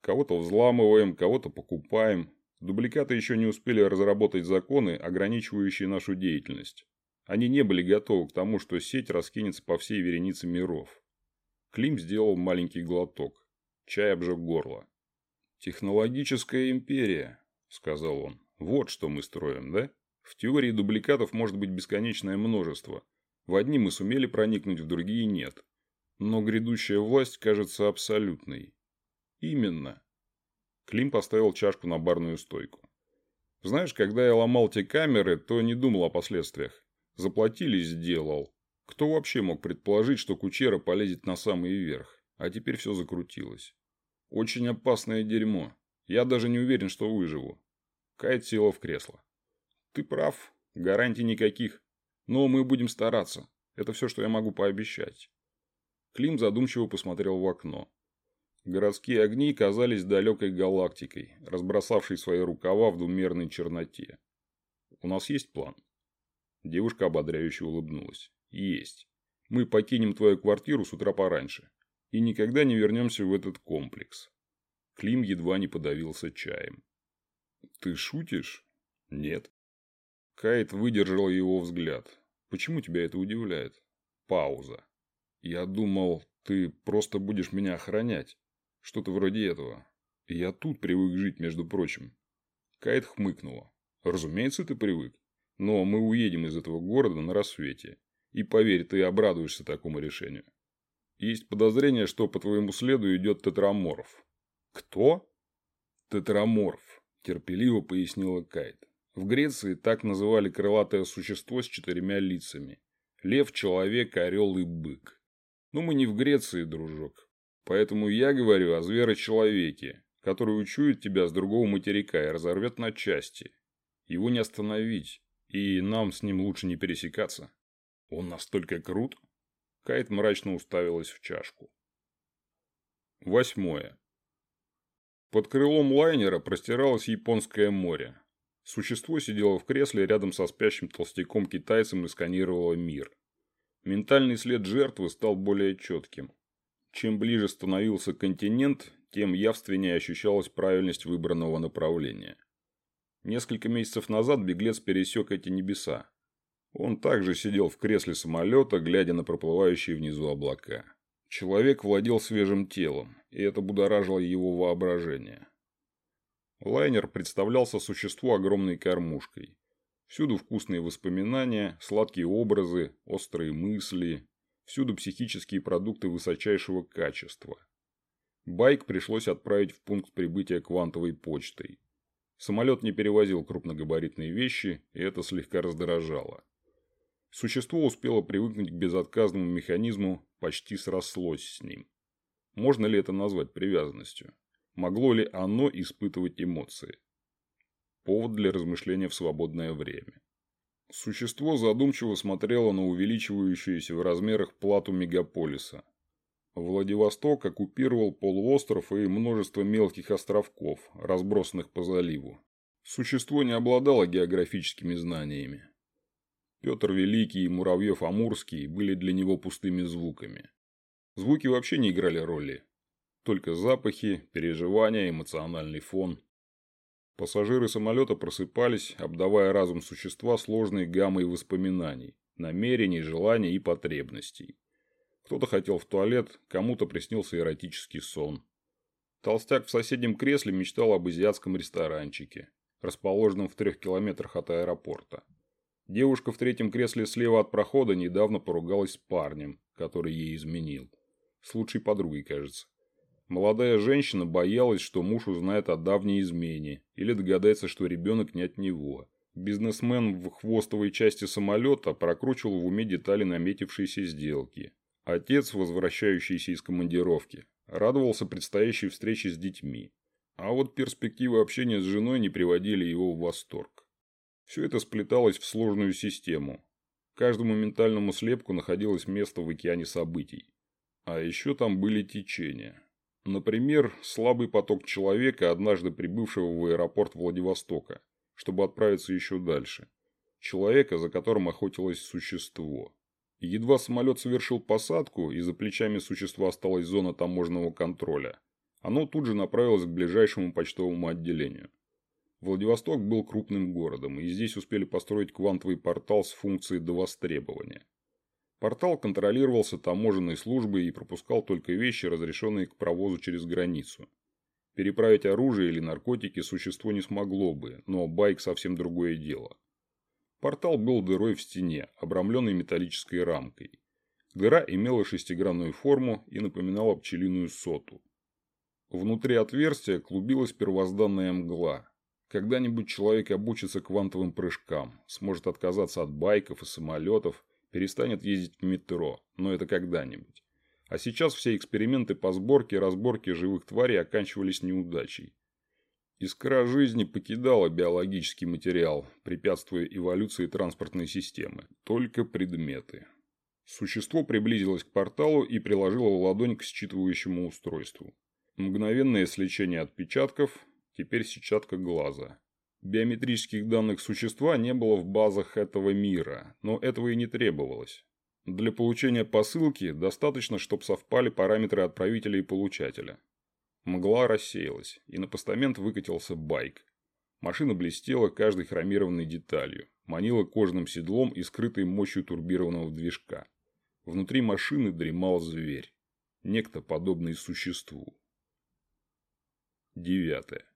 кого-то взламываем, кого-то покупаем. Дубликаты еще не успели разработать законы, ограничивающие нашу деятельность. Они не были готовы к тому, что сеть раскинется по всей веренице миров. Клим сделал маленький глоток. Чай обжег горло. «Технологическая империя», сказал он. Вот что мы строим, да? В теории дубликатов может быть бесконечное множество. В одни мы сумели проникнуть, в другие нет. Но грядущая власть кажется абсолютной. Именно. Клим поставил чашку на барную стойку. Знаешь, когда я ломал те камеры, то не думал о последствиях. Заплатили – сделал. Кто вообще мог предположить, что Кучера полезет на самый верх? А теперь все закрутилось. Очень опасное дерьмо. Я даже не уверен, что выживу. Кайт села в кресло. Ты прав. Гарантий никаких. Но мы будем стараться. Это все, что я могу пообещать. Клим задумчиво посмотрел в окно. Городские огни казались далекой галактикой, разбросавшей свои рукава в двумерной черноте. «У нас есть план?» Девушка ободряюще улыбнулась. «Есть. Мы покинем твою квартиру с утра пораньше. И никогда не вернемся в этот комплекс». Клим едва не подавился чаем. «Ты шутишь?» «Нет». Кайт выдержал его взгляд. «Почему тебя это удивляет?» Пауза. «Я думал, ты просто будешь меня охранять. Что-то вроде этого. Я тут привык жить, между прочим». Кайт хмыкнула. «Разумеется, ты привык. Но мы уедем из этого города на рассвете. И поверь, ты обрадуешься такому решению. Есть подозрение, что по твоему следу идет тетраморф». «Кто?» «Тетраморф терпеливо пояснила Кайт. В Греции так называли крылатое существо с четырьмя лицами. Лев, человек, орел и бык. Но мы не в Греции, дружок. Поэтому я говорю о зверочеловеке, который учует тебя с другого материка и разорвет на части. Его не остановить, и нам с ним лучше не пересекаться. Он настолько крут? Кайт мрачно уставилась в чашку. Восьмое. Под крылом лайнера простиралось Японское море. Существо сидело в кресле рядом со спящим толстяком-китайцем и сканировало мир. Ментальный след жертвы стал более четким. Чем ближе становился континент, тем явственнее ощущалась правильность выбранного направления. Несколько месяцев назад беглец пересек эти небеса. Он также сидел в кресле самолета, глядя на проплывающие внизу облака. Человек владел свежим телом, и это будоражило его воображение. Лайнер представлялся существу огромной кормушкой. Всюду вкусные воспоминания, сладкие образы, острые мысли. Всюду психические продукты высочайшего качества. Байк пришлось отправить в пункт прибытия квантовой почтой. Самолет не перевозил крупногабаритные вещи, и это слегка раздражало. Существо успело привыкнуть к безотказному механизму, почти срослось с ним. Можно ли это назвать привязанностью? Могло ли оно испытывать эмоции? Повод для размышления в свободное время. Существо задумчиво смотрело на увеличивающуюся в размерах плату мегаполиса. Владивосток оккупировал полуостров и множество мелких островков, разбросанных по заливу. Существо не обладало географическими знаниями. Петр Великий и Муравьев-Амурский были для него пустыми звуками. Звуки вообще не играли роли. Только запахи, переживания, эмоциональный фон. Пассажиры самолета просыпались, обдавая разум существа сложной гаммой воспоминаний, намерений, желаний и потребностей. Кто-то хотел в туалет, кому-то приснился эротический сон. Толстяк в соседнем кресле мечтал об азиатском ресторанчике, расположенном в трех километрах от аэропорта. Девушка в третьем кресле слева от прохода недавно поругалась с парнем, который ей изменил. С лучшей подругой, кажется. Молодая женщина боялась, что муж узнает о давней измене или догадается, что ребенок не от него. Бизнесмен в хвостовой части самолета прокручивал в уме детали наметившейся сделки. Отец, возвращающийся из командировки, радовался предстоящей встрече с детьми. А вот перспективы общения с женой не приводили его в восторг. Все это сплеталось в сложную систему. Каждому ментальному слепку находилось место в океане событий. А еще там были течения. Например, слабый поток человека, однажды прибывшего в аэропорт Владивостока, чтобы отправиться еще дальше. Человека, за которым охотилось существо. Едва самолет совершил посадку, и за плечами существа осталась зона таможенного контроля. Оно тут же направилось к ближайшему почтовому отделению. Владивосток был крупным городом, и здесь успели построить квантовый портал с функцией довостребования. Портал контролировался таможенной службой и пропускал только вещи, разрешенные к провозу через границу. Переправить оружие или наркотики существо не смогло бы, но байк совсем другое дело. Портал был дырой в стене, обрамленной металлической рамкой. Дыра имела шестигранную форму и напоминала пчелиную соту. Внутри отверстия клубилась первозданная мгла. Когда-нибудь человек обучится квантовым прыжкам, сможет отказаться от байков и самолетов, перестанет ездить в метро, но это когда-нибудь. А сейчас все эксперименты по сборке и разборке живых тварей оканчивались неудачей. Искра жизни покидала биологический материал, препятствуя эволюции транспортной системы. Только предметы. Существо приблизилось к порталу и приложило ладонь к считывающему устройству. Мгновенное сличение отпечатков, теперь сетчатка глаза. Биометрических данных существа не было в базах этого мира, но этого и не требовалось. Для получения посылки достаточно, чтобы совпали параметры отправителя и получателя. Мгла рассеялась, и на постамент выкатился байк. Машина блестела каждой хромированной деталью, манила кожным седлом и скрытой мощью турбированного движка. Внутри машины дремал зверь. Некто, подобный существу. Девятое.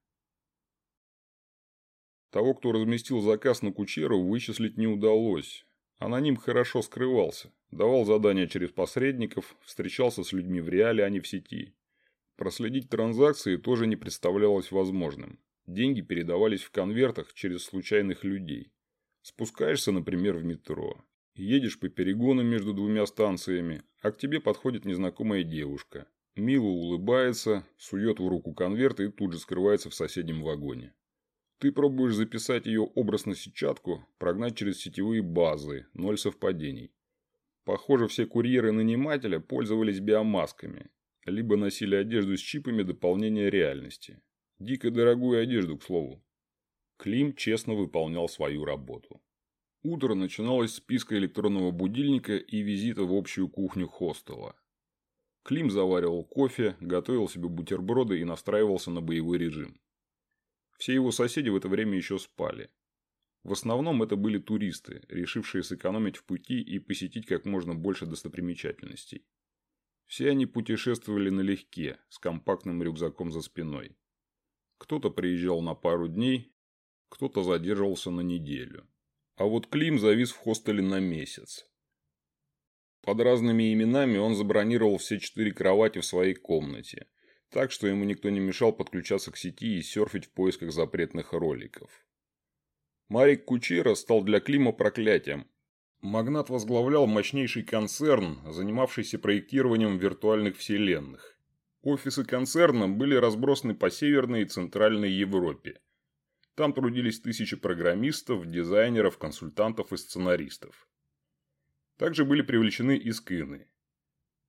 Того, кто разместил заказ на Кучеру, вычислить не удалось. Аноним хорошо скрывался, давал задания через посредников, встречался с людьми в реале, а не в сети. Проследить транзакции тоже не представлялось возможным. Деньги передавались в конвертах через случайных людей. Спускаешься, например, в метро. Едешь по перегону между двумя станциями, а к тебе подходит незнакомая девушка. Мило улыбается, сует в руку конверт и тут же скрывается в соседнем вагоне. Ты пробуешь записать ее образ на сетчатку, прогнать через сетевые базы, ноль совпадений. Похоже, все курьеры нанимателя пользовались биомасками либо носили одежду с чипами дополнения реальности. Дико дорогую одежду, к слову. Клим честно выполнял свою работу. Утро начиналось с списка электронного будильника и визита в общую кухню хостела. Клим заваривал кофе, готовил себе бутерброды и настраивался на боевой режим. Все его соседи в это время еще спали. В основном это были туристы, решившие сэкономить в пути и посетить как можно больше достопримечательностей. Все они путешествовали налегке, с компактным рюкзаком за спиной. Кто-то приезжал на пару дней, кто-то задерживался на неделю. А вот Клим завис в хостеле на месяц. Под разными именами он забронировал все четыре кровати в своей комнате, так что ему никто не мешал подключаться к сети и серфить в поисках запретных роликов. Марик Кучера стал для Клима проклятием. Магнат возглавлял мощнейший концерн, занимавшийся проектированием виртуальных вселенных. Офисы концерна были разбросаны по Северной и Центральной Европе. Там трудились тысячи программистов, дизайнеров, консультантов и сценаристов. Также были привлечены искины.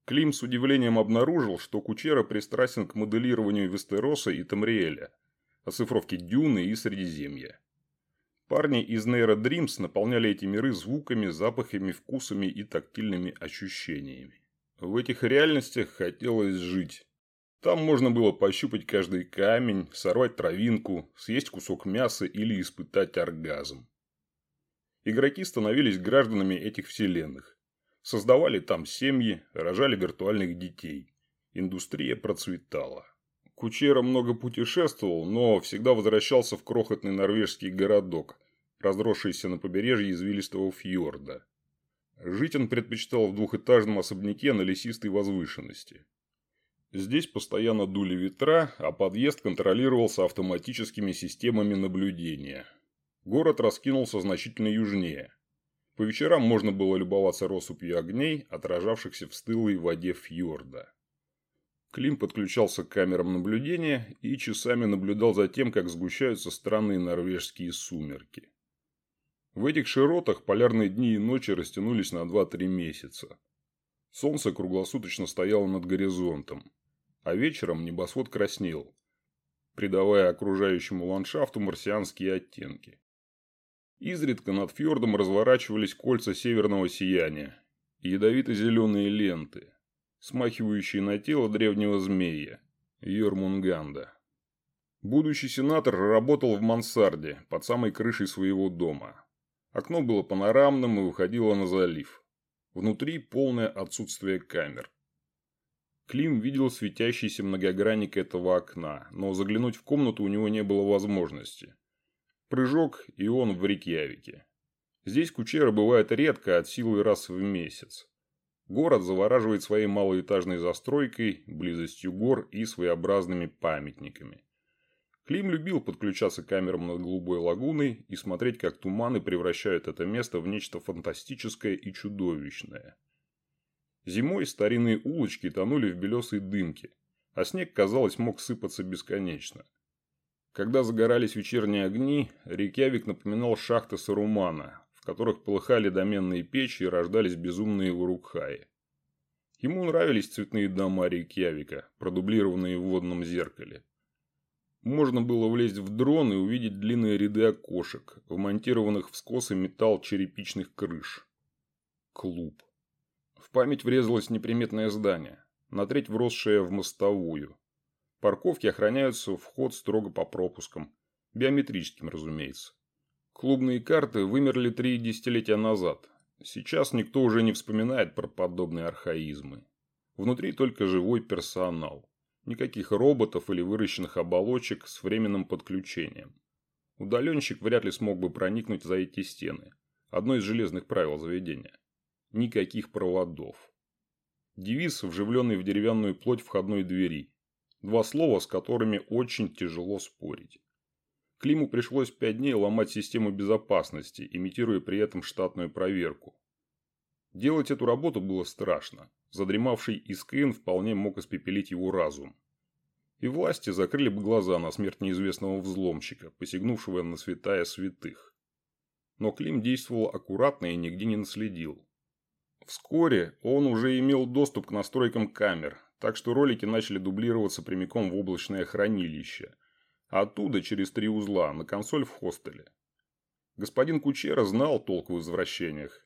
Клим с удивлением обнаружил, что Кучера пристрастен к моделированию Вестероса и Тамриэля, оцифровке Дюны и Средиземья. Парни из Нейродримс наполняли эти миры звуками, запахами, вкусами и тактильными ощущениями. В этих реальностях хотелось жить. Там можно было пощупать каждый камень, сорвать травинку, съесть кусок мяса или испытать оргазм. Игроки становились гражданами этих вселенных. Создавали там семьи, рожали виртуальных детей. Индустрия процветала. Кучера много путешествовал, но всегда возвращался в крохотный норвежский городок, разросшийся на побережье извилистого фьорда. Жить он предпочитал в двухэтажном особняке на лесистой возвышенности. Здесь постоянно дули ветра, а подъезд контролировался автоматическими системами наблюдения. Город раскинулся значительно южнее. По вечерам можно было любоваться россыпью огней, отражавшихся в стылой воде фьорда. Клим подключался к камерам наблюдения и часами наблюдал за тем, как сгущаются странные норвежские сумерки. В этих широтах полярные дни и ночи растянулись на 2-3 месяца. Солнце круглосуточно стояло над горизонтом а вечером небосвод краснел, придавая окружающему ландшафту марсианские оттенки. Изредка над фьордом разворачивались кольца северного сияния ядовито-зеленые ленты, смахивающие на тело древнего змея, Йормунганда. Будущий сенатор работал в мансарде, под самой крышей своего дома. Окно было панорамным и выходило на залив. Внутри полное отсутствие камер. Клим видел светящийся многогранник этого окна, но заглянуть в комнату у него не было возможности. Прыжок, и он в Рикьявике. Здесь кучера бывает редко, от силы раз в месяц. Город завораживает своей малоэтажной застройкой, близостью гор и своеобразными памятниками. Клим любил подключаться к камерам над голубой лагуной и смотреть, как туманы превращают это место в нечто фантастическое и чудовищное – Зимой старинные улочки тонули в белесой дымке, а снег, казалось, мог сыпаться бесконечно. Когда загорались вечерние огни, Рейкьявик напоминал шахты Сарумана, в которых полыхали доменные печи и рождались безумные урукхаи. Ему нравились цветные дома Рейкьявика, продублированные в водном зеркале. Можно было влезть в дрон и увидеть длинные ряды окошек, вмонтированных в скосы металл черепичных крыш. Клуб. В память врезалось неприметное здание, на треть вросшее в мостовую. Парковки охраняются вход строго по пропускам. Биометрическим, разумеется. Клубные карты вымерли три десятилетия назад. Сейчас никто уже не вспоминает про подобные архаизмы. Внутри только живой персонал. Никаких роботов или выращенных оболочек с временным подключением. Удаленщик вряд ли смог бы проникнуть за эти стены. Одно из железных правил заведения никаких проводов. Девиз, вживленный в деревянную плоть входной двери. Два слова, с которыми очень тяжело спорить. Климу пришлось пять дней ломать систему безопасности, имитируя при этом штатную проверку. Делать эту работу было страшно. Задремавший Искин вполне мог испепелить его разум. И власти закрыли бы глаза на смерть неизвестного взломщика, посягнувшего на святая святых. Но Клим действовал аккуратно и нигде не наследил. Вскоре он уже имел доступ к настройкам камер, так что ролики начали дублироваться прямиком в облачное хранилище. А оттуда через три узла на консоль в хостеле. Господин Кучера знал толк в извращениях.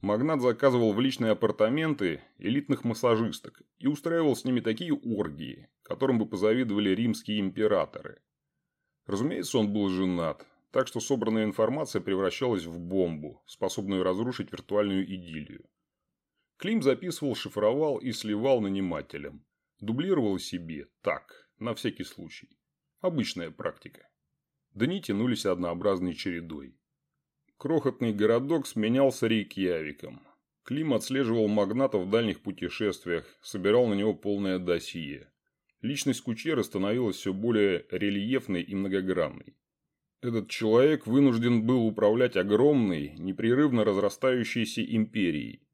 Магнат заказывал в личные апартаменты элитных массажисток и устраивал с ними такие оргии, которым бы позавидовали римские императоры. Разумеется, он был женат, так что собранная информация превращалась в бомбу, способную разрушить виртуальную идиллию. Клим записывал, шифровал и сливал нанимателям. Дублировал себе, так, на всякий случай. Обычная практика. Дни тянулись однообразной чередой. крохотный городок сменялся Рейкьявиком. Клим отслеживал магнатов в дальних путешествиях, собирал на него полное досье. Личность Кучера становилась все более рельефной и многогранной. Этот человек вынужден был управлять огромной, непрерывно разрастающейся империей.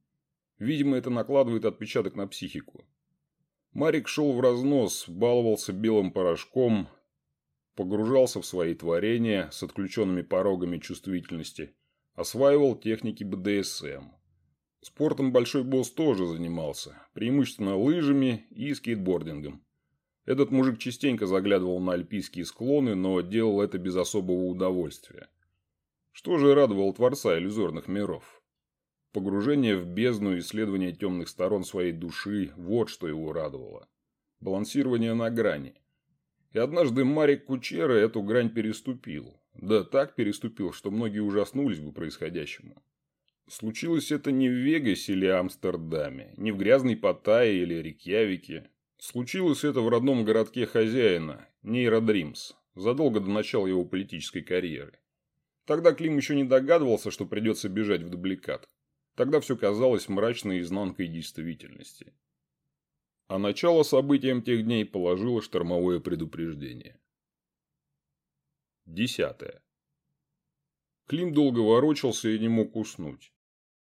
Видимо, это накладывает отпечаток на психику. Марик шел в разнос, баловался белым порошком, погружался в свои творения с отключенными порогами чувствительности, осваивал техники БДСМ. Спортом Большой Босс тоже занимался, преимущественно лыжами и скейтбордингом. Этот мужик частенько заглядывал на альпийские склоны, но делал это без особого удовольствия. Что же радовало Творца иллюзорных миров? Погружение в бездну, исследование темных сторон своей души – вот что его радовало. Балансирование на грани. И однажды Марик Кучера эту грань переступил. Да так переступил, что многие ужаснулись бы происходящему. Случилось это не в Вегасе или Амстердаме, не в грязной Паттайе или Рикьявике. Случилось это в родном городке хозяина, Нейродримс, задолго до начала его политической карьеры. Тогда Клим еще не догадывался, что придется бежать в дубликат. Тогда все казалось мрачной изнанкой действительности. А начало событиям тех дней положило штормовое предупреждение. Десятое. Клим долго ворочался и не мог уснуть.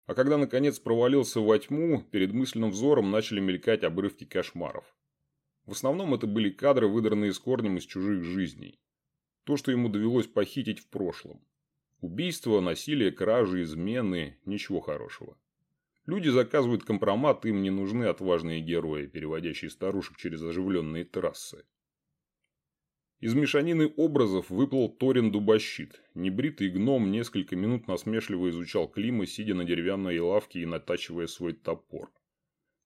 А когда наконец провалился во тьму, перед мысленным взором начали мелькать обрывки кошмаров. В основном это были кадры, выдранные с корнем из чужих жизней. То, что ему довелось похитить в прошлом. Убийства, насилие, кражи, измены – ничего хорошего. Люди заказывают компромат, им не нужны отважные герои, переводящие старушек через оживленные трассы. Из мешанины образов выплыл Торин Дубощит. Небритый гном несколько минут насмешливо изучал Клима, сидя на деревянной лавке и натачивая свой топор.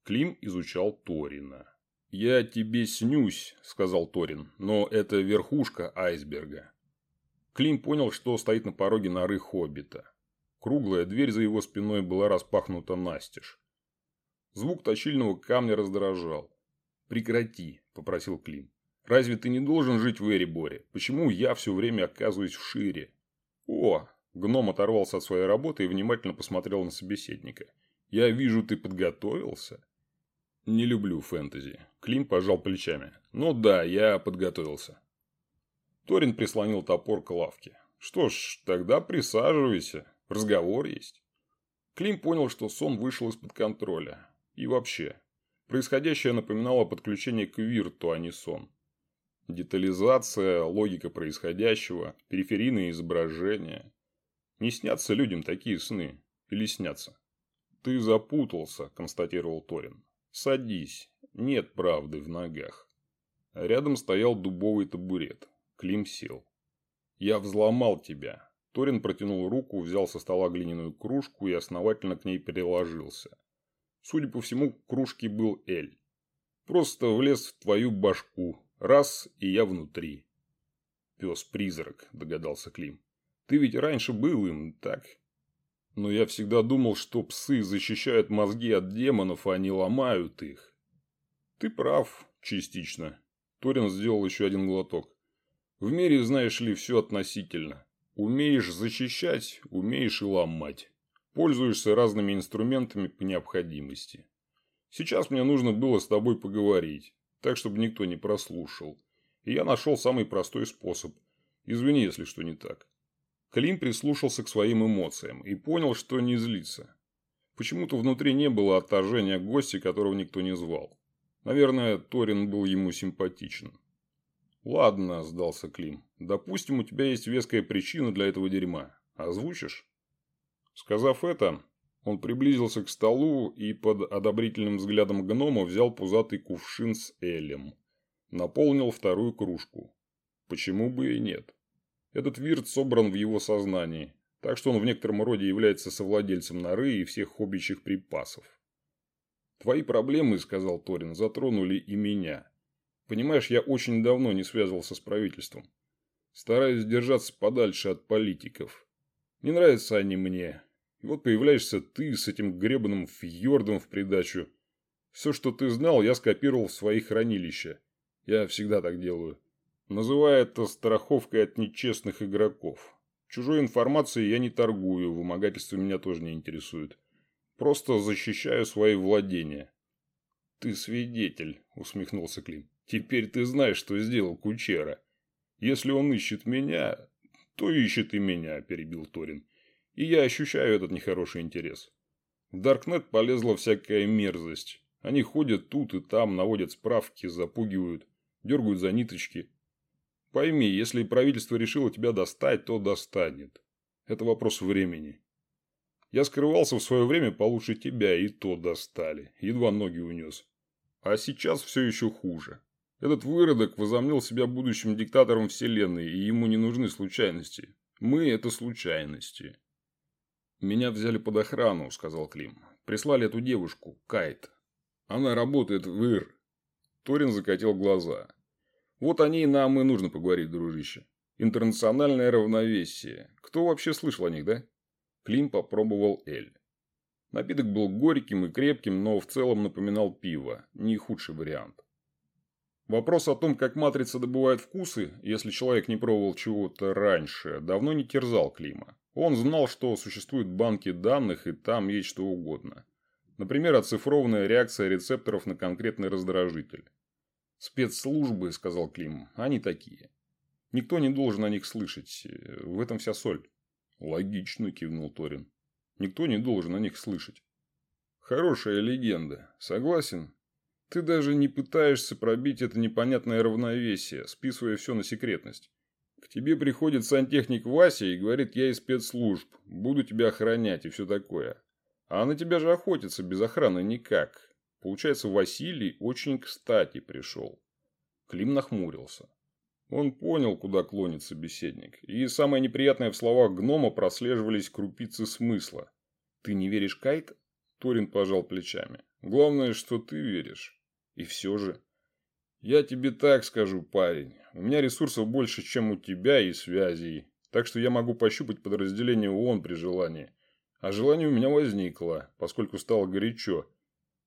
Клим изучал Торина. «Я тебе снюсь», – сказал Торин, – «но это верхушка айсберга». Клим понял, что стоит на пороге норы Хоббита. Круглая дверь за его спиной была распахнута настежь. Звук точильного камня раздражал. «Прекрати», – попросил Клим. «Разве ты не должен жить в Эреборе? Почему я все время оказываюсь в Шире?» «О!» – гном оторвался от своей работы и внимательно посмотрел на собеседника. «Я вижу, ты подготовился?» «Не люблю фэнтези». Клим пожал плечами. «Ну да, я подготовился». Торин прислонил топор к лавке. «Что ж, тогда присаживайся. Разговор есть. Клим понял, что сон вышел из-под контроля. И вообще, происходящее напоминало подключение к вирту, а не сон. Детализация, логика происходящего, периферийные изображения. Не снятся людям такие сны? Или снятся? «Ты запутался», – констатировал Торин. «Садись. Нет правды в ногах». Рядом стоял дубовый табурет. Клим сел. «Я взломал тебя. Торин протянул руку, взял со стола глиняную кружку и основательно к ней приложился. Судя по всему, кружки был Эль. Просто влез в твою башку. Раз, и я внутри. Пес-призрак, догадался Клим. Ты ведь раньше был им, так? Но я всегда думал, что псы защищают мозги от демонов, а не ломают их. Ты прав, частично. Торин сделал еще один глоток. В мире, знаешь ли, все относительно. Умеешь защищать, умеешь и ломать. Пользуешься разными инструментами по необходимости. Сейчас мне нужно было с тобой поговорить, так, чтобы никто не прослушал. И я нашел самый простой способ. Извини, если что не так. Клим прислушался к своим эмоциям и понял, что не злится. Почему-то внутри не было отторжения гостя, которого никто не звал. Наверное, Торин был ему симпатичен. «Ладно», – сдался Клим. «Допустим, у тебя есть веская причина для этого дерьма. Озвучишь?» Сказав это, он приблизился к столу и под одобрительным взглядом гнома взял пузатый кувшин с элем. Наполнил вторую кружку. Почему бы и нет? Этот вирт собран в его сознании, так что он в некотором роде является совладельцем норы и всех хоббичьих припасов. «Твои проблемы, — сказал Торин, — затронули и меня. Понимаешь, я очень давно не связывался с правительством. Стараюсь держаться подальше от политиков. Не нравятся они мне. И вот появляешься ты с этим гребаным фьордом в придачу. Все, что ты знал, я скопировал в свои хранилища. Я всегда так делаю. Называю это страховкой от нечестных игроков. Чужой информацией я не торгую, вымогательство меня тоже не интересует. Просто защищаю свои владения. Ты свидетель, усмехнулся Клим. Теперь ты знаешь, что сделал Кучера. Если он ищет меня, то ищет и меня, перебил Торин. И я ощущаю этот нехороший интерес. В Даркнет полезла всякая мерзость. Они ходят тут и там, наводят справки, запугивают, дергают за ниточки. Пойми, если правительство решило тебя достать, то достанет. Это вопрос времени. Я скрывался в свое время получше тебя, и то достали. Едва ноги унес. А сейчас все еще хуже. Этот выродок возомнил себя будущим диктатором вселенной, и ему не нужны случайности. Мы – это случайности. «Меня взяли под охрану», – сказал Клим. «Прислали эту девушку, Кайт. Она работает в ИР». Торин закатил глаза. Вот о ней нам и нужно поговорить, дружище. Интернациональное равновесие. Кто вообще слышал о них, да? Клим попробовал Эль. Напиток был горьким и крепким, но в целом напоминал пиво. Не худший вариант. Вопрос о том, как матрица добывает вкусы, если человек не пробовал чего-то раньше, давно не терзал Клима. Он знал, что существуют банки данных и там есть что угодно. Например, оцифрованная реакция рецепторов на конкретный раздражитель. «Спецслужбы», – сказал Клим, – «они такие. Никто не должен о них слышать. В этом вся соль». «Логично», – кивнул Торин. «Никто не должен о них слышать». «Хорошая легенда. Согласен?» Ты даже не пытаешься пробить это непонятное равновесие, списывая все на секретность. К тебе приходит сантехник Вася и говорит, я из спецслужб, буду тебя охранять и все такое. А на тебя же охотятся без охраны никак. Получается, Василий очень кстати пришел. Клим нахмурился. Он понял, куда клонит собеседник. И самое неприятное в словах гнома прослеживались крупицы смысла. «Ты не веришь Кайт?» Торин пожал плечами. «Главное, что ты веришь. И все же...» «Я тебе так скажу, парень. У меня ресурсов больше, чем у тебя и связей. Так что я могу пощупать подразделение ООН при желании. А желание у меня возникло, поскольку стало горячо.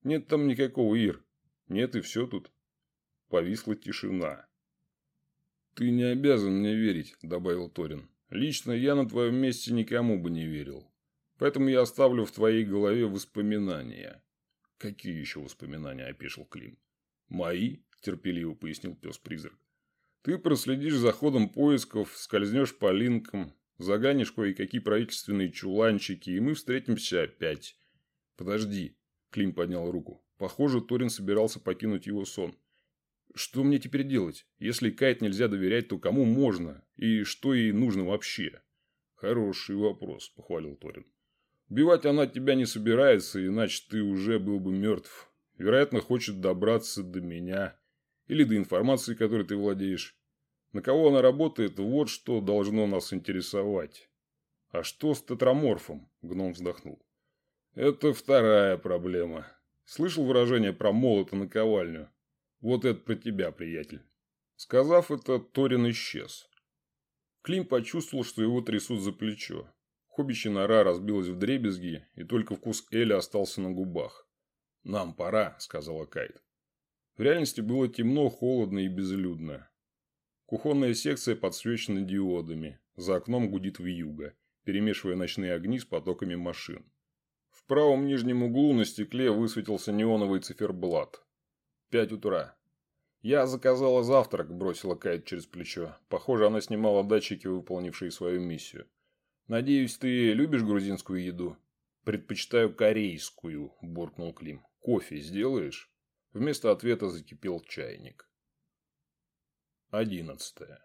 Нет там никакого Ир. Нет и все тут. Повисла тишина. «Ты не обязан мне верить», – добавил Торин. «Лично я на твоем месте никому бы не верил. Поэтому я оставлю в твоей голове воспоминания». «Какие еще воспоминания?» – опешил Клим. «Мои?» – терпеливо пояснил пес-призрак. «Ты проследишь за ходом поисков, скользнешь по линкам, заганишь кое-какие правительственные чуланчики, и мы встретимся опять. Подожди, Клим поднял руку. Похоже, Торин собирался покинуть его сон. Что мне теперь делать? Если Кайт нельзя доверять, то кому можно? И что ей нужно вообще? Хороший вопрос, похвалил Торин. Убивать она тебя не собирается, иначе ты уже был бы мертв. Вероятно, хочет добраться до меня. Или до информации, которой ты владеешь. На кого она работает, вот что должно нас интересовать. А что с тетраморфом? Гном вздохнул. Это вторая проблема. Слышал выражение про молот и наковальню? Вот это про тебя, приятель. Сказав это, Торин исчез. Клим почувствовал, что его трясут за плечо. Хоббичья нора разбилась в дребезги, и только вкус Эля остался на губах. «Нам пора», — сказала Кайт. В реальности было темно, холодно и безлюдно. Кухонная секция подсвечена диодами. За окном гудит вьюга, перемешивая ночные огни с потоками машин правом нижнем углу на стекле высветился неоновый циферблат. Пять утра. «Я заказала завтрак», – бросила Кайт через плечо. Похоже, она снимала датчики, выполнившие свою миссию. «Надеюсь, ты любишь грузинскую еду?» «Предпочитаю корейскую», – буркнул Клим. «Кофе сделаешь?» Вместо ответа закипел чайник. Одиннадцатое.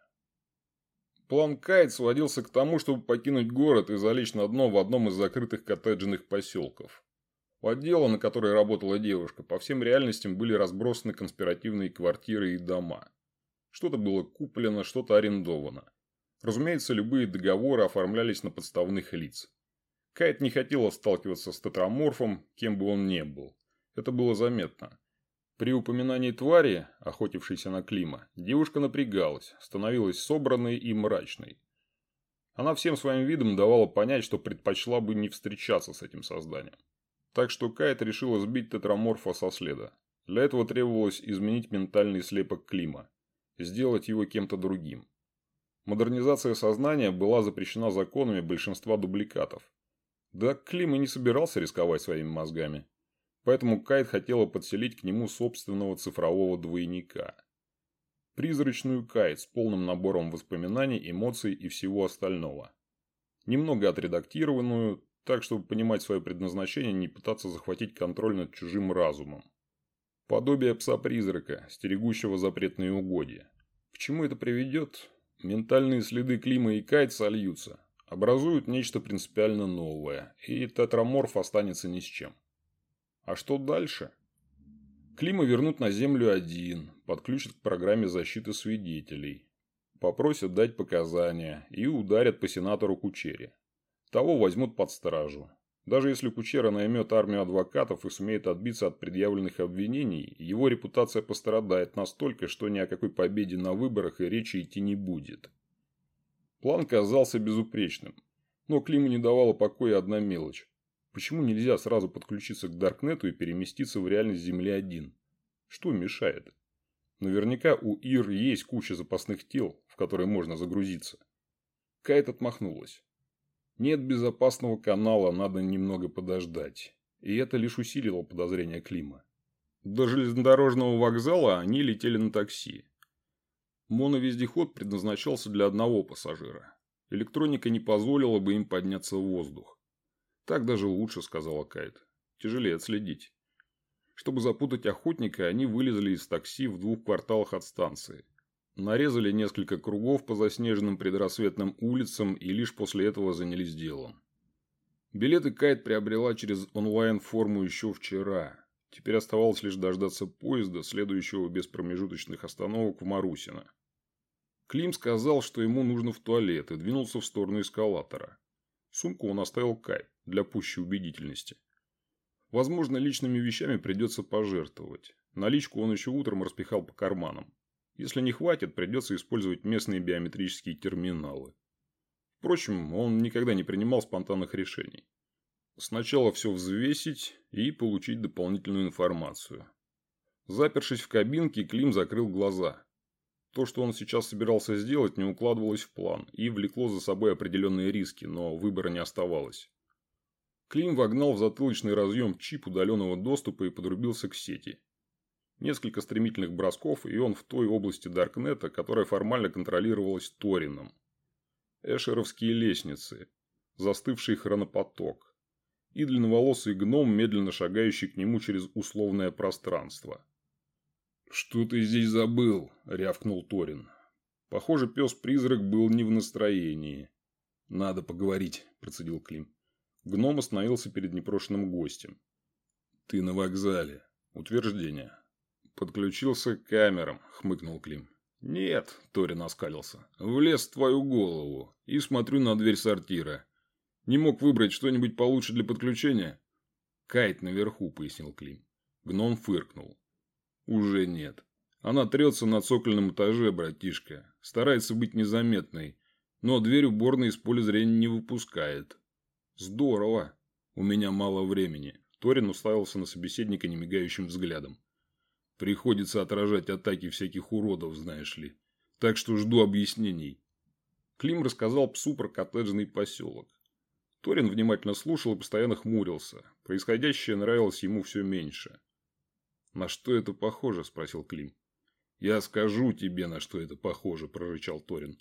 План Кайт сводился к тому, чтобы покинуть город и залечь на дно в одном из закрытых коттеджных поселков. У отдела, на которой работала девушка, по всем реальностям были разбросаны конспиративные квартиры и дома. Что-то было куплено, что-то арендовано. Разумеется, любые договоры оформлялись на подставных лиц. Кайт не хотела сталкиваться с тетраморфом, кем бы он ни был. Это было заметно. При упоминании твари, охотившейся на Клима, девушка напрягалась, становилась собранной и мрачной. Она всем своим видом давала понять, что предпочла бы не встречаться с этим созданием. Так что Кайт решила сбить тетраморфа со следа. Для этого требовалось изменить ментальный слепок Клима, сделать его кем-то другим. Модернизация сознания была запрещена законами большинства дубликатов. Да Клим и не собирался рисковать своими мозгами. Поэтому Кайт хотела подселить к нему собственного цифрового двойника. Призрачную Кайт с полным набором воспоминаний, эмоций и всего остального. Немного отредактированную, так чтобы понимать свое предназначение и не пытаться захватить контроль над чужим разумом. Подобие пса-призрака, стерегущего запретные угодья. К чему это приведет? Ментальные следы Клима и Кайт сольются, образуют нечто принципиально новое, и тетраморф останется ни с чем. А что дальше? Клима вернут на Землю один, подключат к программе защиты свидетелей, попросят дать показания и ударят по сенатору Кучере. Того возьмут под стражу. Даже если Кучера наймет армию адвокатов и сумеет отбиться от предъявленных обвинений, его репутация пострадает настолько, что ни о какой победе на выборах и речи идти не будет. План казался безупречным, но Климу не давала покоя одна мелочь. Почему нельзя сразу подключиться к Даркнету и переместиться в реальность Земли-1? Что мешает? Наверняка у Ир есть куча запасных тел, в которые можно загрузиться. Кайт отмахнулась. Нет безопасного канала, надо немного подождать. И это лишь усилило подозрения Клима. До железнодорожного вокзала они летели на такси. Моновездеход предназначался для одного пассажира. Электроника не позволила бы им подняться в воздух. Так даже лучше, сказала Кайт. Тяжелее отследить. Чтобы запутать охотника, они вылезли из такси в двух кварталах от станции. Нарезали несколько кругов по заснеженным предрассветным улицам и лишь после этого занялись делом. Билеты Кайт приобрела через онлайн-форму еще вчера. Теперь оставалось лишь дождаться поезда, следующего без промежуточных остановок в Марусино. Клим сказал, что ему нужно в туалет, и двинулся в сторону эскалатора. Сумку он оставил Кайт для пущей убедительности. Возможно, личными вещами придется пожертвовать. Наличку он еще утром распихал по карманам. Если не хватит, придется использовать местные биометрические терминалы. Впрочем, он никогда не принимал спонтанных решений. Сначала все взвесить и получить дополнительную информацию. Запершись в кабинке, Клим закрыл глаза. То, что он сейчас собирался сделать, не укладывалось в план и влекло за собой определенные риски, но выбора не оставалось. Клим вогнал в затылочный разъем чип удаленного доступа и подрубился к сети. Несколько стремительных бросков, и он в той области Даркнета, которая формально контролировалась Торином. Эшеровские лестницы, застывший хронопоток и длинноволосый гном, медленно шагающий к нему через условное пространство. «Что ты здесь забыл?» – рявкнул Торин. Похоже, пес-призрак был не в настроении. «Надо поговорить», – процедил Клим. Гном остановился перед непрошенным гостем. «Ты на вокзале. Утверждение. Подключился к камерам, хмыкнул Клим. Нет, Торин оскалился. Влез в твою голову и смотрю на дверь сортира. Не мог выбрать что-нибудь получше для подключения? Кайт наверху, пояснил Клим. Гном фыркнул. Уже нет. Она трется на цокольном этаже, братишка. Старается быть незаметной. Но дверь уборной из поля зрения не выпускает. Здорово. У меня мало времени. Торин уставился на собеседника немигающим взглядом. Приходится отражать атаки всяких уродов, знаешь ли. Так что жду объяснений. Клим рассказал псу про коттеджный поселок. Торин внимательно слушал и постоянно хмурился. Происходящее нравилось ему все меньше. «На что это похоже?» – спросил Клим. «Я скажу тебе, на что это похоже», – прорычал Торин.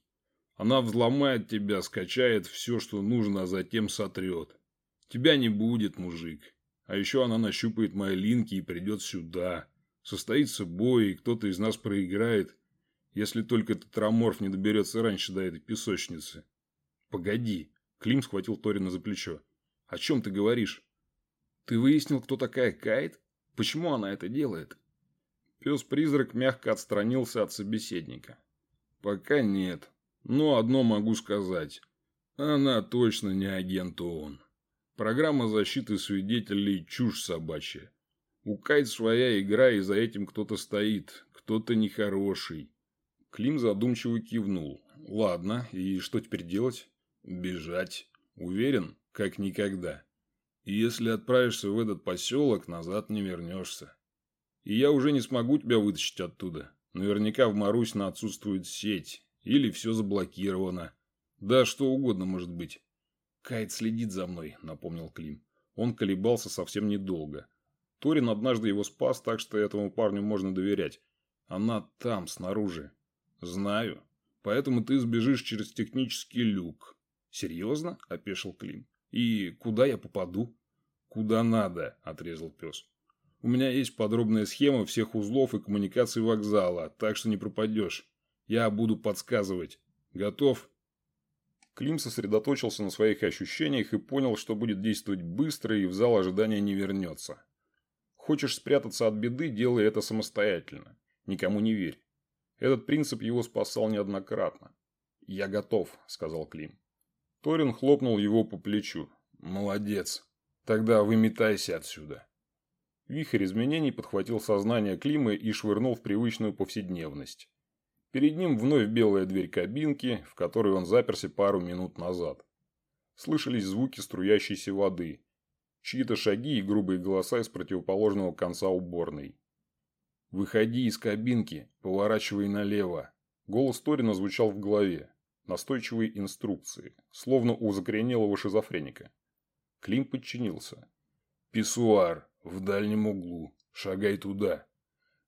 «Она взломает тебя, скачает все, что нужно, а затем сотрет. Тебя не будет, мужик. А еще она нащупает мои линки и придет сюда. Состоится бой, и кто-то из нас проиграет, если только тетраморф не доберется раньше до этой песочницы. Погоди. Клим схватил Торина за плечо. О чем ты говоришь? Ты выяснил, кто такая Кайт? Почему она это делает? Пес-призрак мягко отстранился от собеседника. Пока нет. Но одно могу сказать. Она точно не агент ООН. Программа защиты свидетелей – чушь собачья. У Кайт своя игра, и за этим кто-то стоит. Кто-то нехороший. Клим задумчиво кивнул. Ладно, и что теперь делать? Бежать. Уверен? Как никогда. И если отправишься в этот поселок, назад не вернешься. И я уже не смогу тебя вытащить оттуда. Наверняка в Марусино отсутствует сеть. Или все заблокировано. Да, что угодно может быть. Кайт следит за мной, напомнил Клим. Он колебался совсем недолго. Торин однажды его спас, так что этому парню можно доверять. Она там, снаружи. Знаю. Поэтому ты сбежишь через технический люк. Серьезно? Опешил Клим. И куда я попаду? Куда надо, отрезал пес. У меня есть подробная схема всех узлов и коммуникаций вокзала, так что не пропадешь. Я буду подсказывать. Готов? Клим сосредоточился на своих ощущениях и понял, что будет действовать быстро и в зал ожидания не вернется. Хочешь спрятаться от беды, делай это самостоятельно. Никому не верь. Этот принцип его спасал неоднократно. «Я готов», – сказал Клим. Торин хлопнул его по плечу. «Молодец. Тогда выметайся отсюда». Вихрь изменений подхватил сознание Клима и швырнул в привычную повседневность. Перед ним вновь белая дверь кабинки, в которой он заперся пару минут назад. Слышались звуки струящейся воды, чьи-то шаги и грубые голоса из противоположного конца уборной. «Выходи из кабинки, поворачивай налево». Голос Торина звучал в голове. Настойчивые инструкции, словно у закоренелого шизофреника. Клим подчинился. «Писсуар, в дальнем углу. Шагай туда».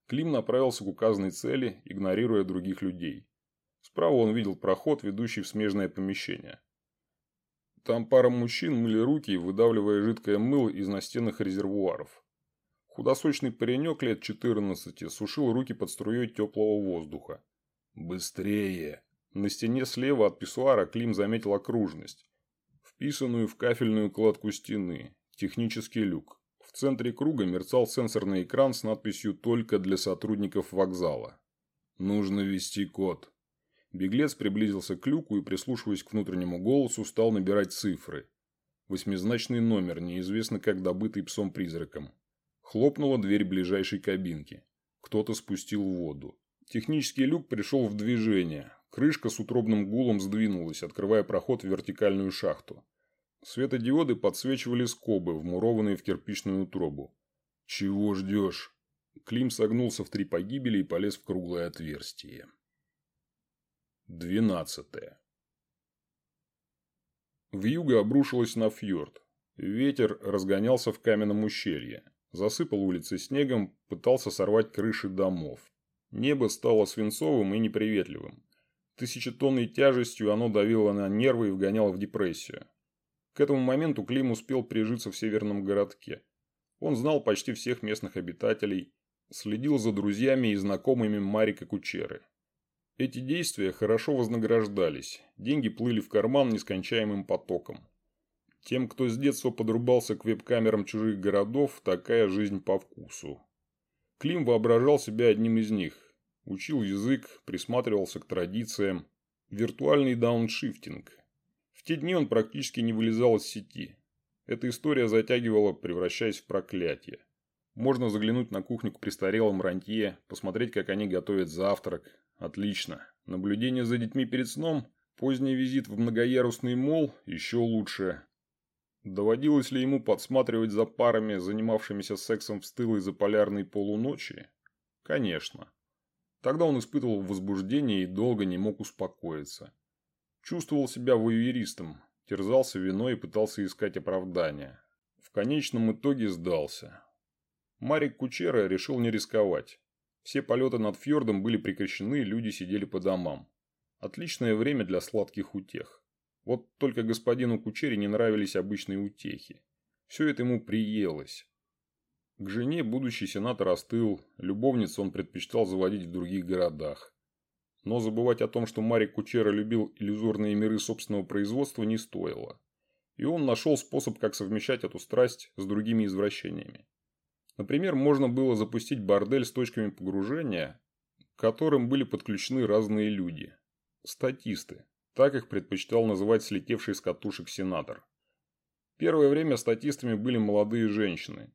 Клим направился к указанной цели, игнорируя других людей. Справа он видел проход, ведущий в смежное помещение. Там пара мужчин мыли руки, выдавливая жидкое мыло из настенных резервуаров. Худосочный паренек лет 14 сушил руки под струей теплого воздуха. «Быстрее!» На стене слева от писсуара Клим заметил окружность, вписанную в кафельную кладку стены, технический люк. В центре круга мерцал сенсорный экран с надписью «Только для сотрудников вокзала». «Нужно ввести код». Беглец приблизился к люку и, прислушиваясь к внутреннему голосу, стал набирать цифры. Восьмизначный номер, неизвестно как добытый псом-призраком. Хлопнула дверь ближайшей кабинки. Кто-то спустил воду. Технический люк пришел в движение. Крышка с утробным гулом сдвинулась, открывая проход в вертикальную шахту. Светодиоды подсвечивали скобы, вмурованные в кирпичную утробу. «Чего ждешь?» Клим согнулся в три погибели и полез в круглое отверстие. Двенадцатое. Вьюга обрушилась на фьорд. Ветер разгонялся в каменном ущелье. Засыпал улицы снегом, пытался сорвать крыши домов. Небо стало свинцовым и неприветливым. Тысячетонной тяжестью оно давило на нервы и вгоняло в депрессию. К этому моменту Клим успел прижиться в северном городке. Он знал почти всех местных обитателей, следил за друзьями и знакомыми Марика Кучеры. Эти действия хорошо вознаграждались, деньги плыли в карман нескончаемым потоком. Тем, кто с детства подрубался к веб-камерам чужих городов, такая жизнь по вкусу. Клим воображал себя одним из них, Учил язык, присматривался к традициям. Виртуальный дауншифтинг. В те дни он практически не вылезал из сети. Эта история затягивала, превращаясь в проклятие. Можно заглянуть на кухню к престарелым рантье, посмотреть, как они готовят завтрак. Отлично. Наблюдение за детьми перед сном, поздний визит в многоярусный мол – еще лучше. Доводилось ли ему подсматривать за парами, занимавшимися сексом в стылой заполярной полуночи? Конечно. Тогда он испытывал возбуждение и долго не мог успокоиться. Чувствовал себя воюеристом, терзался виной и пытался искать оправдания. В конечном итоге сдался. Марик Кучера решил не рисковать. Все полеты над фьордом были прекращены, люди сидели по домам. Отличное время для сладких утех. Вот только господину Кучере не нравились обычные утехи. Все это ему приелось. К жене будущий сенатор остыл, любовниц он предпочитал заводить в других городах. Но забывать о том, что Марик Кучера любил иллюзорные миры собственного производства, не стоило. И он нашел способ, как совмещать эту страсть с другими извращениями. Например, можно было запустить бордель с точками погружения, к которым были подключены разные люди. Статисты. Так их предпочитал называть слетевший с катушек сенатор. Первое время статистами были молодые женщины,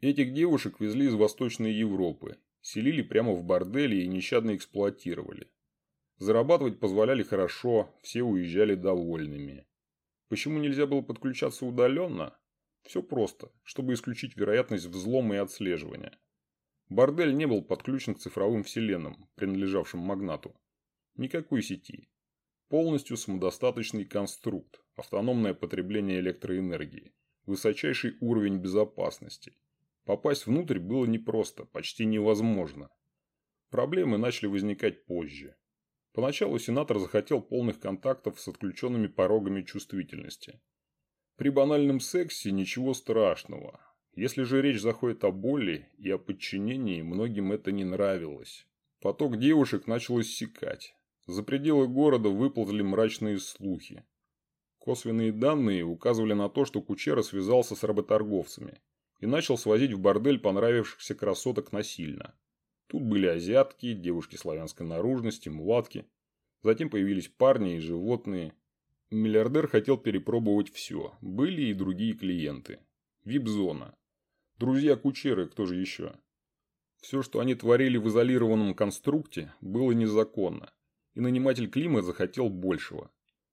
Этих девушек везли из Восточной Европы, селили прямо в борделе и нещадно эксплуатировали. Зарабатывать позволяли хорошо, все уезжали довольными. Почему нельзя было подключаться удаленно? Все просто, чтобы исключить вероятность взлома и отслеживания. Бордель не был подключен к цифровым вселенным, принадлежавшим магнату. Никакой сети. Полностью самодостаточный конструкт, автономное потребление электроэнергии, высочайший уровень безопасности. Попасть внутрь было непросто, почти невозможно. Проблемы начали возникать позже. Поначалу сенатор захотел полных контактов с отключенными порогами чувствительности. При банальном сексе ничего страшного. Если же речь заходит о боли и о подчинении, многим это не нравилось. Поток девушек начал иссякать. За пределы города выползли мрачные слухи. Косвенные данные указывали на то, что Кучера связался с работорговцами и начал свозить в бордель понравившихся красоток насильно. Тут были азиатки, девушки славянской наружности, мулатки. Затем появились парни и животные. Миллиардер хотел перепробовать все. Были и другие клиенты. Вип-зона. Друзья Кучеры, кто же еще? Все, что они творили в изолированном конструкте, было незаконно. И наниматель Клима захотел большего.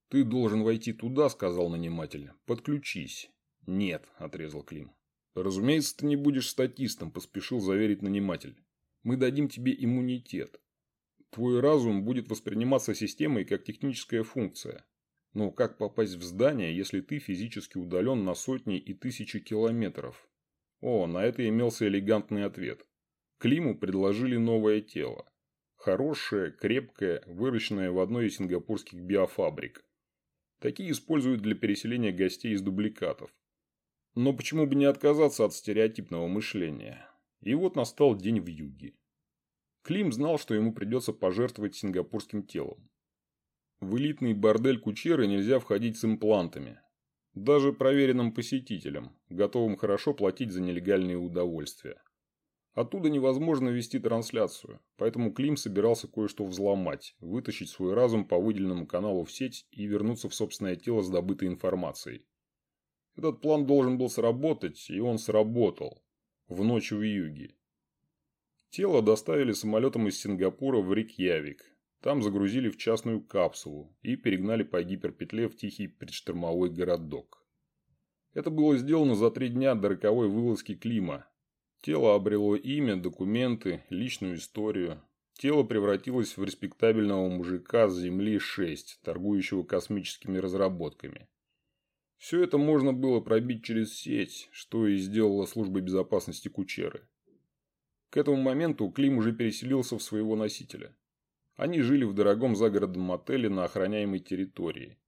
«Ты должен войти туда», – сказал наниматель. «Подключись». «Нет», – отрезал Клим. «Разумеется, ты не будешь статистом», – поспешил заверить наниматель. Мы дадим тебе иммунитет. Твой разум будет восприниматься системой как техническая функция. Но как попасть в здание, если ты физически удален на сотни и тысячи километров? О, на это имелся элегантный ответ. Климу предложили новое тело. Хорошее, крепкое, выращенное в одной из сингапурских биофабрик. Такие используют для переселения гостей из дубликатов. Но почему бы не отказаться от стереотипного мышления? И вот настал день в юге. Клим знал, что ему придется пожертвовать сингапурским телом. В элитный бордель Кучеры нельзя входить с имплантами. Даже проверенным посетителям, готовым хорошо платить за нелегальные удовольствия. Оттуда невозможно вести трансляцию, поэтому Клим собирался кое-что взломать, вытащить свой разум по выделенному каналу в сеть и вернуться в собственное тело с добытой информацией. Этот план должен был сработать, и он сработал в ночь в юге. Тело доставили самолетом из Сингапура в Рикьявик. Там загрузили в частную капсулу и перегнали по гиперпетле в тихий предштормовой городок. Это было сделано за три дня до роковой вылазки Клима. Тело обрело имя, документы, личную историю. Тело превратилось в респектабельного мужика с Земли-6, торгующего космическими разработками. Все это можно было пробить через сеть, что и сделала служба безопасности Кучеры. К этому моменту Клим уже переселился в своего носителя. Они жили в дорогом загородном отеле на охраняемой территории,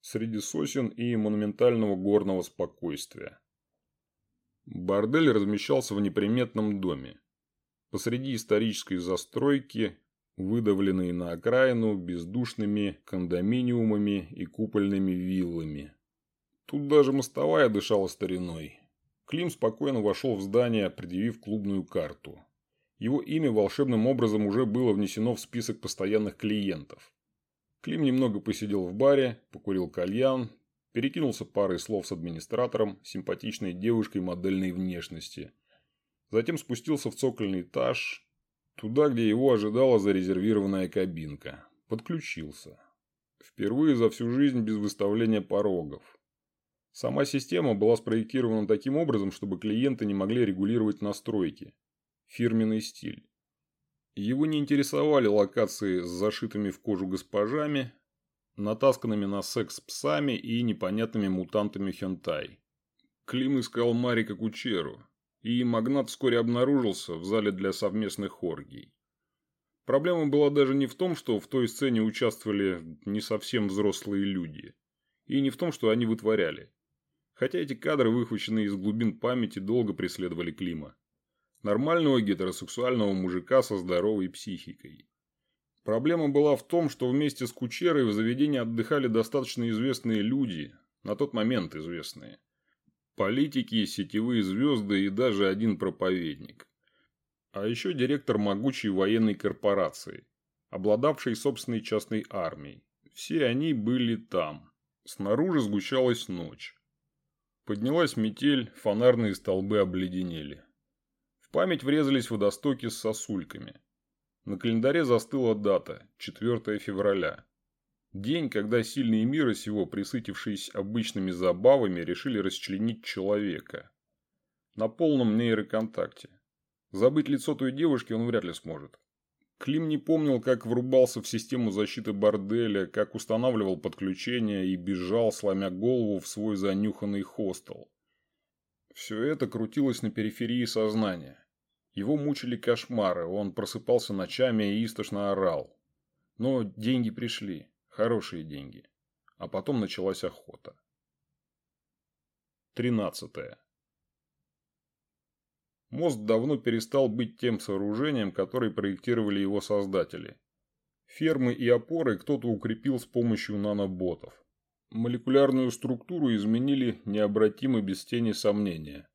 среди сосен и монументального горного спокойствия. Бордель размещался в неприметном доме. Посреди исторической застройки, выдавленной на окраину бездушными кондоминиумами и купольными виллами. Тут даже мостовая дышала стариной. Клим спокойно вошел в здание, предъявив клубную карту. Его имя волшебным образом уже было внесено в список постоянных клиентов. Клим немного посидел в баре, покурил кальян, перекинулся парой слов с администратором, симпатичной девушкой модельной внешности. Затем спустился в цокольный этаж, туда, где его ожидала зарезервированная кабинка. Подключился. Впервые за всю жизнь без выставления порогов. Сама система была спроектирована таким образом, чтобы клиенты не могли регулировать настройки. Фирменный стиль. Его не интересовали локации с зашитыми в кожу госпожами, натасканными на секс псами и непонятными мутантами хентай. Клим искал Марика Кучеру, и магнат вскоре обнаружился в зале для совместных оргий. Проблема была даже не в том, что в той сцене участвовали не совсем взрослые люди, и не в том, что они вытворяли. Хотя эти кадры, выхваченные из глубин памяти, долго преследовали Клима. Нормального гетеросексуального мужика со здоровой психикой. Проблема была в том, что вместе с Кучерой в заведении отдыхали достаточно известные люди, на тот момент известные. Политики, сетевые звезды и даже один проповедник. А еще директор могучей военной корпорации, обладавшей собственной частной армией. Все они были там. Снаружи сгущалась ночь. Поднялась метель, фонарные столбы обледенели. Память врезались водостоки с сосульками. На календаре застыла дата – 4 февраля. День, когда сильные мира сего, присытившись обычными забавами, решили расчленить человека. На полном нейроконтакте. Забыть лицо той девушки он вряд ли сможет. Клим не помнил, как врубался в систему защиты борделя, как устанавливал подключение и бежал, сломя голову в свой занюханный хостел. Все это крутилось на периферии сознания. Его мучили кошмары, он просыпался ночами и истошно орал. Но деньги пришли, хорошие деньги. А потом началась охота. Тринадцатое. Мост давно перестал быть тем сооружением, которое проектировали его создатели. Фермы и опоры кто-то укрепил с помощью наноботов. Молекулярную структуру изменили необратимо без тени сомнения.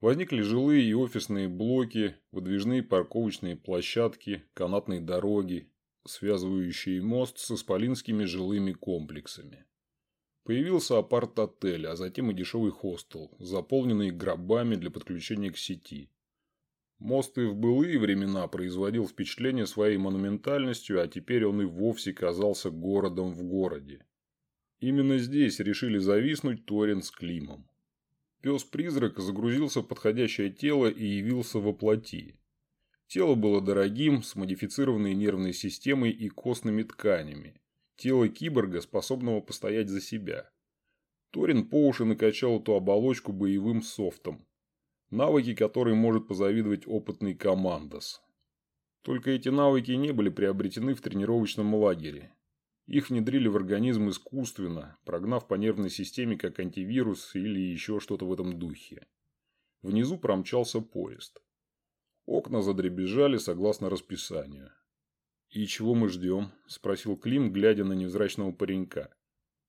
Возникли жилые и офисные блоки, выдвижные парковочные площадки, канатные дороги, связывающие мост с исполинскими жилыми комплексами. Появился апарт-отель, а затем и дешевый хостел, заполненный гробами для подключения к сети. Мост и в былые времена производил впечатление своей монументальностью, а теперь он и вовсе казался городом в городе. Именно здесь решили зависнуть Торин с Климом. Пес-призрак загрузился в подходящее тело и явился во плоти. Тело было дорогим, с модифицированной нервной системой и костными тканями. Тело киборга, способного постоять за себя. Торин по уши накачал эту оболочку боевым софтом. Навыки, которые может позавидовать опытный командос. Только эти навыки не были приобретены в тренировочном лагере. Их внедрили в организм искусственно, прогнав по нервной системе как антивирус или еще что-то в этом духе. Внизу промчался поезд. Окна задребезжали согласно расписанию. «И чего мы ждем?» – спросил Клим, глядя на невзрачного паренька.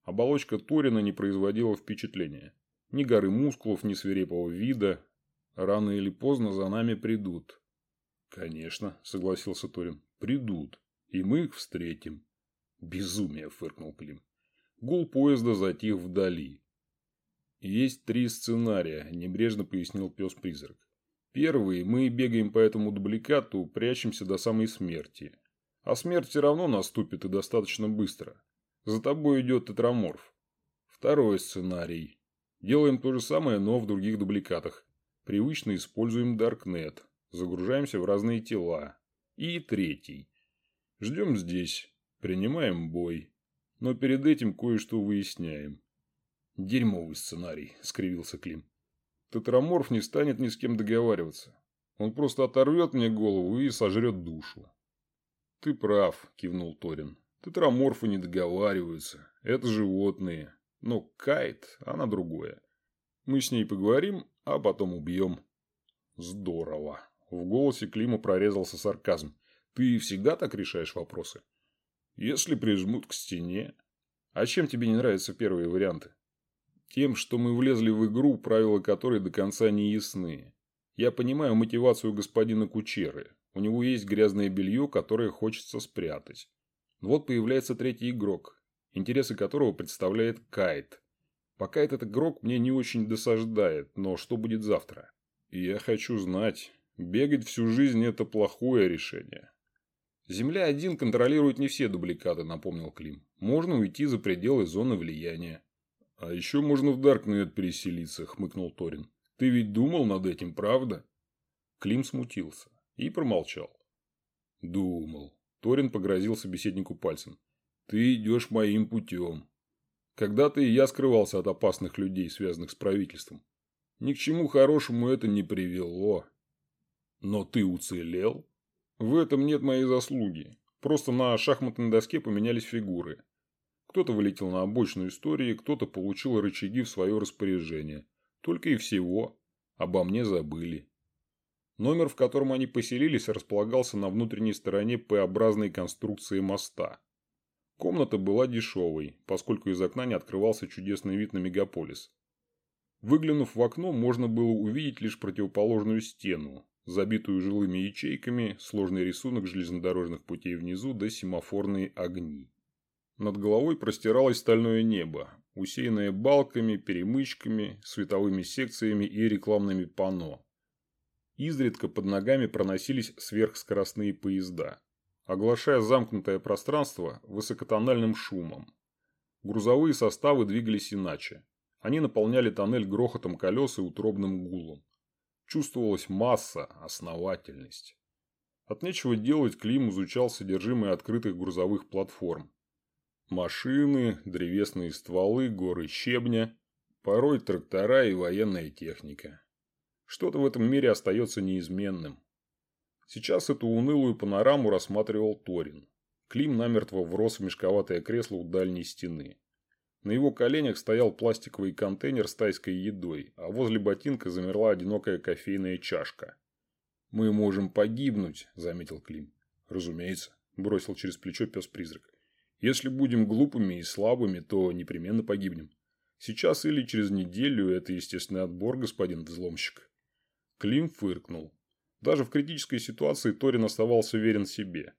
Оболочка Торина не производила впечатления. Ни горы мускулов, ни свирепого вида. Рано или поздно за нами придут. «Конечно», – согласился Торин. «Придут. И мы их встретим». «Безумие!» – фыркнул Клим. Гул поезда затих вдали. «Есть три сценария», – небрежно пояснил пес-призрак. «Первый – мы бегаем по этому дубликату, прячемся до самой смерти. А смерть все равно наступит и достаточно быстро. За тобой идет тетраморф. Второй сценарий. Делаем то же самое, но в других дубликатах. Привычно используем Даркнет. Загружаемся в разные тела. И третий. Ждем здесь. Принимаем бой. Но перед этим кое-что выясняем. Дерьмовый сценарий, скривился Клим. Тетраморф не станет ни с кем договариваться. Он просто оторвет мне голову и сожрет душу. Ты прав, кивнул Торин. Тетраморфы не договариваются. Это животные. Но Кайт, она другое. Мы с ней поговорим, а потом убьем. Здорово. В голосе Клима прорезался сарказм. Ты всегда так решаешь вопросы? Если прижмут к стене. А чем тебе не нравятся первые варианты? Тем, что мы влезли в игру, правила которой до конца не ясны. Я понимаю мотивацию господина Кучеры. У него есть грязное белье, которое хочется спрятать. Вот появляется третий игрок, интересы которого представляет Кайт. Пока этот игрок мне не очень досаждает, но что будет завтра? Я хочу знать. Бегать всю жизнь – это плохое решение. «Земля-1 контролирует не все дубликаты», – напомнил Клим. «Можно уйти за пределы зоны влияния». «А еще можно в Даркнет переселиться», – хмыкнул Торин. «Ты ведь думал над этим, правда?» Клим смутился и промолчал. «Думал». Торин погрозил собеседнику пальцем. «Ты идешь моим путем. Когда-то и я скрывался от опасных людей, связанных с правительством. Ни к чему хорошему это не привело. Но ты уцелел?» В этом нет моей заслуги. Просто на шахматной доске поменялись фигуры. Кто-то вылетел на обочину истории, кто-то получил рычаги в свое распоряжение. Только и всего. Обо мне забыли. Номер, в котором они поселились, располагался на внутренней стороне П-образной конструкции моста. Комната была дешевой, поскольку из окна не открывался чудесный вид на мегаполис. Выглянув в окно, можно было увидеть лишь противоположную стену, забитую жилыми ячейками, сложный рисунок железнодорожных путей внизу да семафорные огни. Над головой простиралось стальное небо, усеянное балками, перемычками, световыми секциями и рекламными панно. Изредка под ногами проносились сверхскоростные поезда, оглашая замкнутое пространство высокотональным шумом. Грузовые составы двигались иначе. Они наполняли тоннель грохотом колес и утробным гулом. Чувствовалась масса, основательность. От нечего делать Клим изучал содержимое открытых грузовых платформ. Машины, древесные стволы, горы щебня, порой трактора и военная техника. Что-то в этом мире остается неизменным. Сейчас эту унылую панораму рассматривал Торин. Клим намертво врос в мешковатое кресло у дальней стены. На его коленях стоял пластиковый контейнер с тайской едой, а возле ботинка замерла одинокая кофейная чашка. «Мы можем погибнуть», – заметил Клим. «Разумеется», – бросил через плечо пес-призрак. «Если будем глупыми и слабыми, то непременно погибнем. Сейчас или через неделю – это естественный отбор, господин взломщик». Клим фыркнул. Даже в критической ситуации Торин оставался верен себе.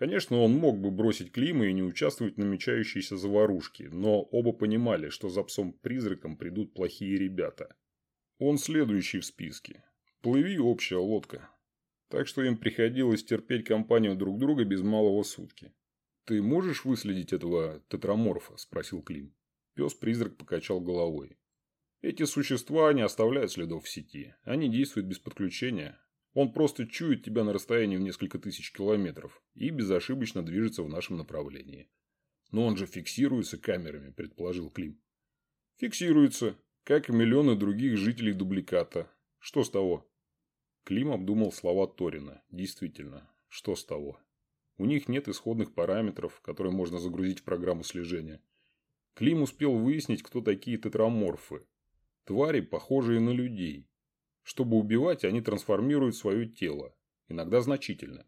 Конечно, он мог бы бросить Клима и не участвовать в намечающейся заварушке, но оба понимали, что за псом-призраком придут плохие ребята. Он следующий в списке. Плыви общая лодка. Так что им приходилось терпеть компанию друг друга без малого сутки. «Ты можешь выследить этого тетраморфа?» – спросил Клим. Пес-призрак покачал головой. Эти существа не оставляют следов в сети. Они действуют без подключения. Он просто чует тебя на расстоянии в несколько тысяч километров и безошибочно движется в нашем направлении. Но он же фиксируется камерами, предположил Клим. Фиксируется, как и миллионы других жителей дубликата. Что с того? Клим обдумал слова Торина. Действительно, что с того? У них нет исходных параметров, которые можно загрузить в программу слежения. Клим успел выяснить, кто такие тетраморфы. Твари, похожие на людей. Чтобы убивать, они трансформируют свое тело, иногда значительно.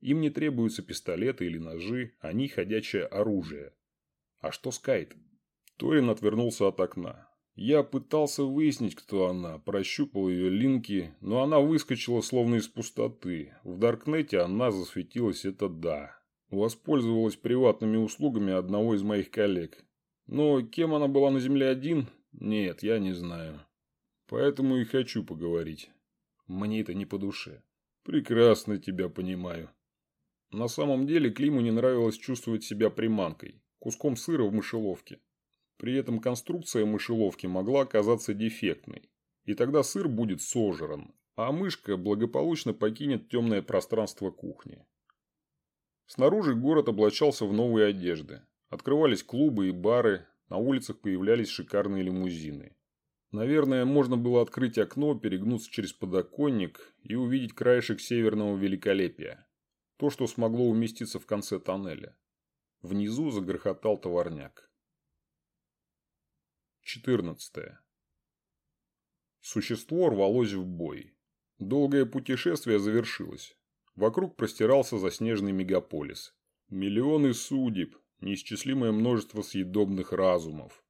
Им не требуются пистолеты или ножи, они ходячее оружие. А что Скайт? Торин отвернулся от окна. Я пытался выяснить, кто она, прощупал ее линки, но она выскочила словно из пустоты. В Даркнете она засветилась, это да. Воспользовалась приватными услугами одного из моих коллег. Но кем она была на Земле один? Нет, я не знаю. Поэтому и хочу поговорить. Мне это не по душе. Прекрасно тебя понимаю. На самом деле Климу не нравилось чувствовать себя приманкой, куском сыра в мышеловке. При этом конструкция мышеловки могла оказаться дефектной. И тогда сыр будет сожран, а мышка благополучно покинет темное пространство кухни. Снаружи город облачался в новые одежды. Открывались клубы и бары, на улицах появлялись шикарные лимузины. Наверное, можно было открыть окно, перегнуться через подоконник и увидеть краешек северного великолепия. То, что смогло уместиться в конце тоннеля. Внизу загрохотал товарняк. 14. Существо рвалось в бой. Долгое путешествие завершилось. Вокруг простирался заснеженный мегаполис. Миллионы судеб, неисчислимое множество съедобных разумов.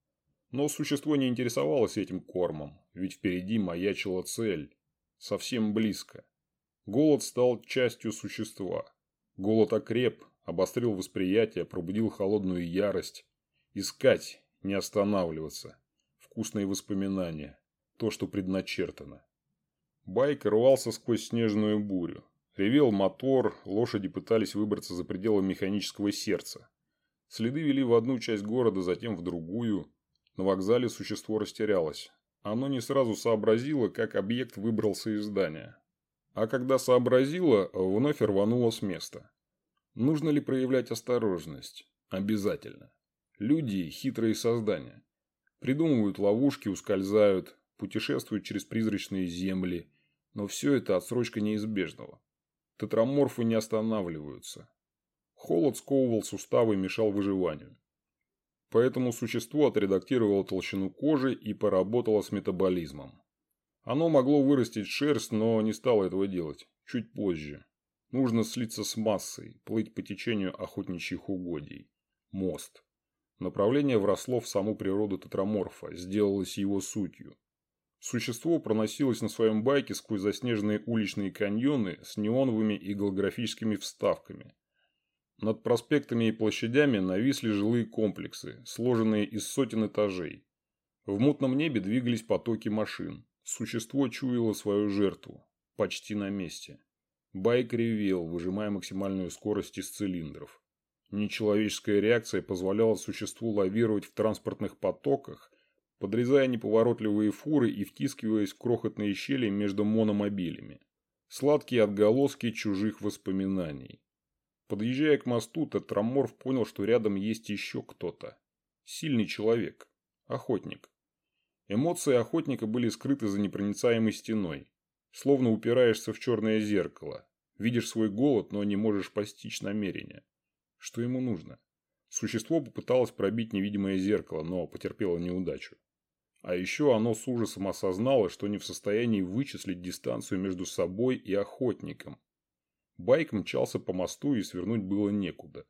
Но существо не интересовалось этим кормом, ведь впереди маячила цель. Совсем близко. Голод стал частью существа. Голод окреп, обострил восприятие, пробудил холодную ярость. Искать, не останавливаться. Вкусные воспоминания. То, что предначертано. Байк рвался сквозь снежную бурю. Ревел мотор, лошади пытались выбраться за пределы механического сердца. Следы вели в одну часть города, затем в другую. На вокзале существо растерялось. Оно не сразу сообразило, как объект выбрался из здания. А когда сообразило, вновь рвануло с места. Нужно ли проявлять осторожность? Обязательно. Люди – хитрые создания. Придумывают ловушки, ускользают, путешествуют через призрачные земли. Но все это отсрочка неизбежного. Тетраморфы не останавливаются. Холод сковывал суставы и мешал выживанию. Поэтому существо отредактировало толщину кожи и поработало с метаболизмом. Оно могло вырастить шерсть, но не стало этого делать. Чуть позже. Нужно слиться с массой, плыть по течению охотничьих угодий. Мост. Направление вросло в саму природу тетраморфа, сделалось его сутью. Существо проносилось на своем байке сквозь заснеженные уличные каньоны с неоновыми и голографическими вставками, над проспектами и площадями нависли жилые комплексы, сложенные из сотен этажей. В мутном небе двигались потоки машин. Существо чуяло свою жертву. Почти на месте. Байк ревел, выжимая максимальную скорость из цилиндров. Нечеловеческая реакция позволяла существу лавировать в транспортных потоках, подрезая неповоротливые фуры и втискиваясь в крохотные щели между мономобилями. Сладкие отголоски чужих воспоминаний. Подъезжая к мосту, Тетраморф понял, что рядом есть еще кто-то. Сильный человек. Охотник. Эмоции охотника были скрыты за непроницаемой стеной. Словно упираешься в черное зеркало. Видишь свой голод, но не можешь постичь намерения. Что ему нужно? Существо попыталось пробить невидимое зеркало, но потерпело неудачу. А еще оно с ужасом осознало, что не в состоянии вычислить дистанцию между собой и охотником. Байк мчался по мосту и свернуть было некуда.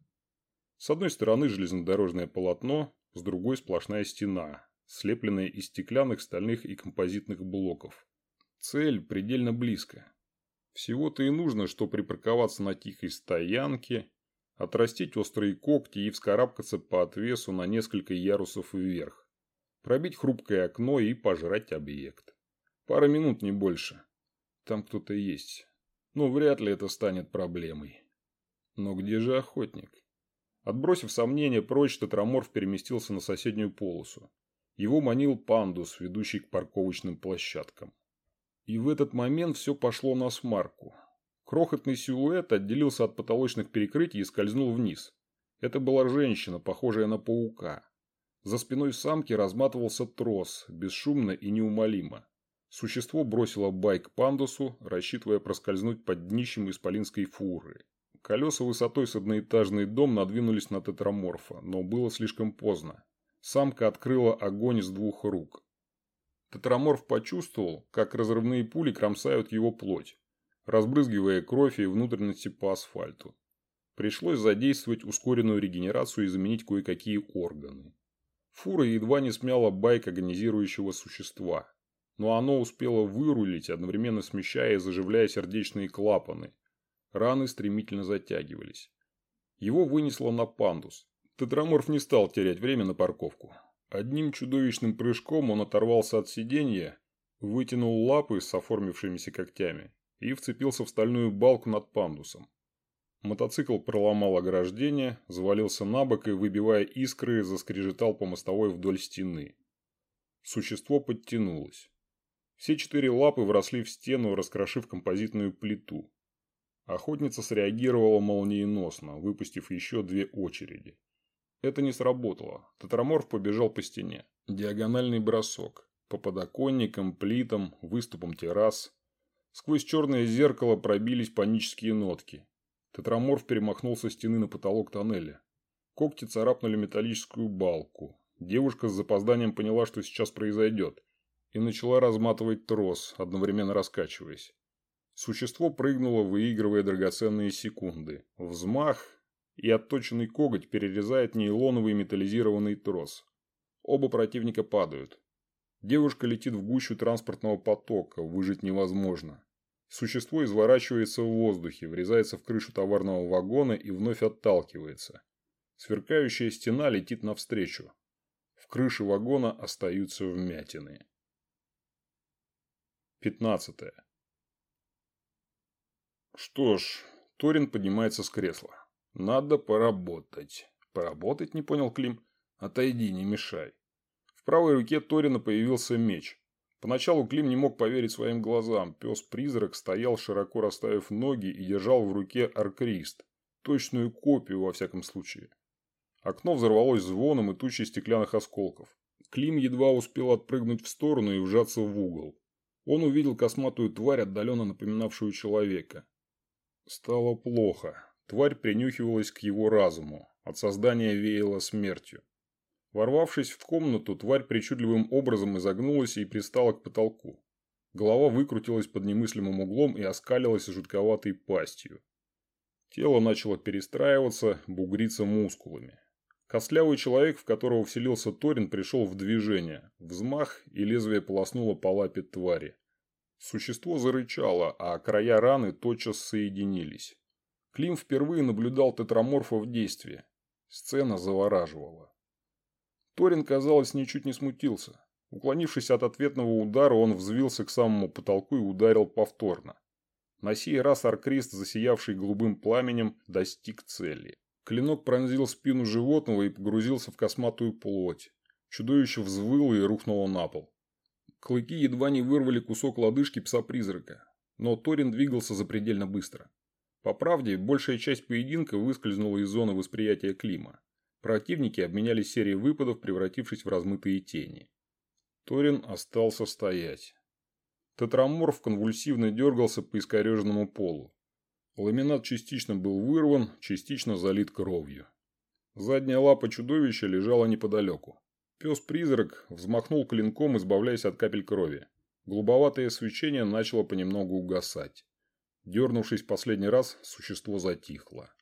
С одной стороны железнодорожное полотно, с другой сплошная стена, слепленная из стеклянных, стальных и композитных блоков. Цель предельно близко. Всего-то и нужно, что припарковаться на тихой стоянке, отрастить острые когти и вскарабкаться по отвесу на несколько ярусов вверх. Пробить хрупкое окно и пожрать объект. Пара минут, не больше. Там кто-то есть. Но вряд ли это станет проблемой. Но где же охотник? Отбросив сомнения прочь, Тетраморф переместился на соседнюю полосу. Его манил пандус, ведущий к парковочным площадкам. И в этот момент все пошло на смарку. Крохотный силуэт отделился от потолочных перекрытий и скользнул вниз. Это была женщина, похожая на паука. За спиной самки разматывался трос, бесшумно и неумолимо. Существо бросило байк пандусу, рассчитывая проскользнуть под днищем исполинской фуры. Колеса высотой с одноэтажный дом надвинулись на тетраморфа, но было слишком поздно. Самка открыла огонь из двух рук. Тетраморф почувствовал, как разрывные пули кромсают его плоть, разбрызгивая кровь и внутренности по асфальту. Пришлось задействовать ускоренную регенерацию и заменить кое-какие органы. Фура едва не смяла байк агонизирующего существа, но оно успело вырулить, одновременно смещая и заживляя сердечные клапаны. Раны стремительно затягивались. Его вынесло на пандус, Тетраморф не стал терять время на парковку. Одним чудовищным прыжком он оторвался от сиденья, вытянул лапы с оформившимися когтями и вцепился в стальную балку над пандусом. Мотоцикл проломал ограждение, завалился на бок и, выбивая искры, заскрежетал по мостовой вдоль стены. Существо подтянулось. Все четыре лапы вросли в стену, раскрошив композитную плиту. Охотница среагировала молниеносно, выпустив еще две очереди. Это не сработало. Тетраморф побежал по стене. Диагональный бросок. По подоконникам, плитам, выступам террас. Сквозь черное зеркало пробились панические нотки. Тетраморф перемахнул со стены на потолок тоннеля. Когти царапнули металлическую балку. Девушка с запозданием поняла, что сейчас произойдет, и начала разматывать трос, одновременно раскачиваясь. Существо прыгнуло, выигрывая драгоценные секунды. Взмах, и отточенный коготь перерезает нейлоновый металлизированный трос. Оба противника падают. Девушка летит в гущу транспортного потока, выжить невозможно. Существо изворачивается в воздухе, врезается в крышу товарного вагона и вновь отталкивается. Сверкающая стена летит навстречу. В крыше вагона остаются вмятины. 15. Что ж, Торин поднимается с кресла. Надо поработать. Поработать, не понял Клим. Отойди, не мешай. В правой руке Торина появился меч. Поначалу Клим не мог поверить своим глазам. Пес-призрак стоял, широко расставив ноги и держал в руке аркрист. Точную копию, во всяком случае. Окно взорвалось звоном и тучей стеклянных осколков. Клим едва успел отпрыгнуть в сторону и вжаться в угол. Он увидел косматую тварь, отдаленно напоминавшую человека. Стало плохо. Тварь принюхивалась к его разуму. От создания веяло смертью. Ворвавшись в комнату, тварь причудливым образом изогнулась и пристала к потолку. Голова выкрутилась под немыслимым углом и оскалилась жутковатой пастью. Тело начало перестраиваться, бугриться мускулами. Костлявый человек, в которого вселился Торин, пришел в движение. Взмах, и лезвие полоснуло по лапе твари. Существо зарычало, а края раны тотчас соединились. Клим впервые наблюдал тетраморфа в действии. Сцена завораживала. Торин, казалось, ничуть не смутился. Уклонившись от ответного удара, он взвился к самому потолку и ударил повторно. На сей раз аркрист, засиявший голубым пламенем, достиг цели. Клинок пронзил спину животного и погрузился в косматую плоть. Чудовище взвыло и рухнуло на пол. Клыки едва не вырвали кусок лодыжки пса-призрака. но Торин двигался запредельно быстро. По правде, большая часть поединка выскользнула из зоны восприятия Клима. Противники обменялись серией выпадов, превратившись в размытые тени. Торин остался стоять. Тетраморф конвульсивно дергался по искореженному полу. Ламинат частично был вырван, частично залит кровью. Задняя лапа чудовища лежала неподалеку. Пес-призрак взмахнул клинком, избавляясь от капель крови. Голубоватое свечение начало понемногу угасать. Дернувшись последний раз, существо затихло.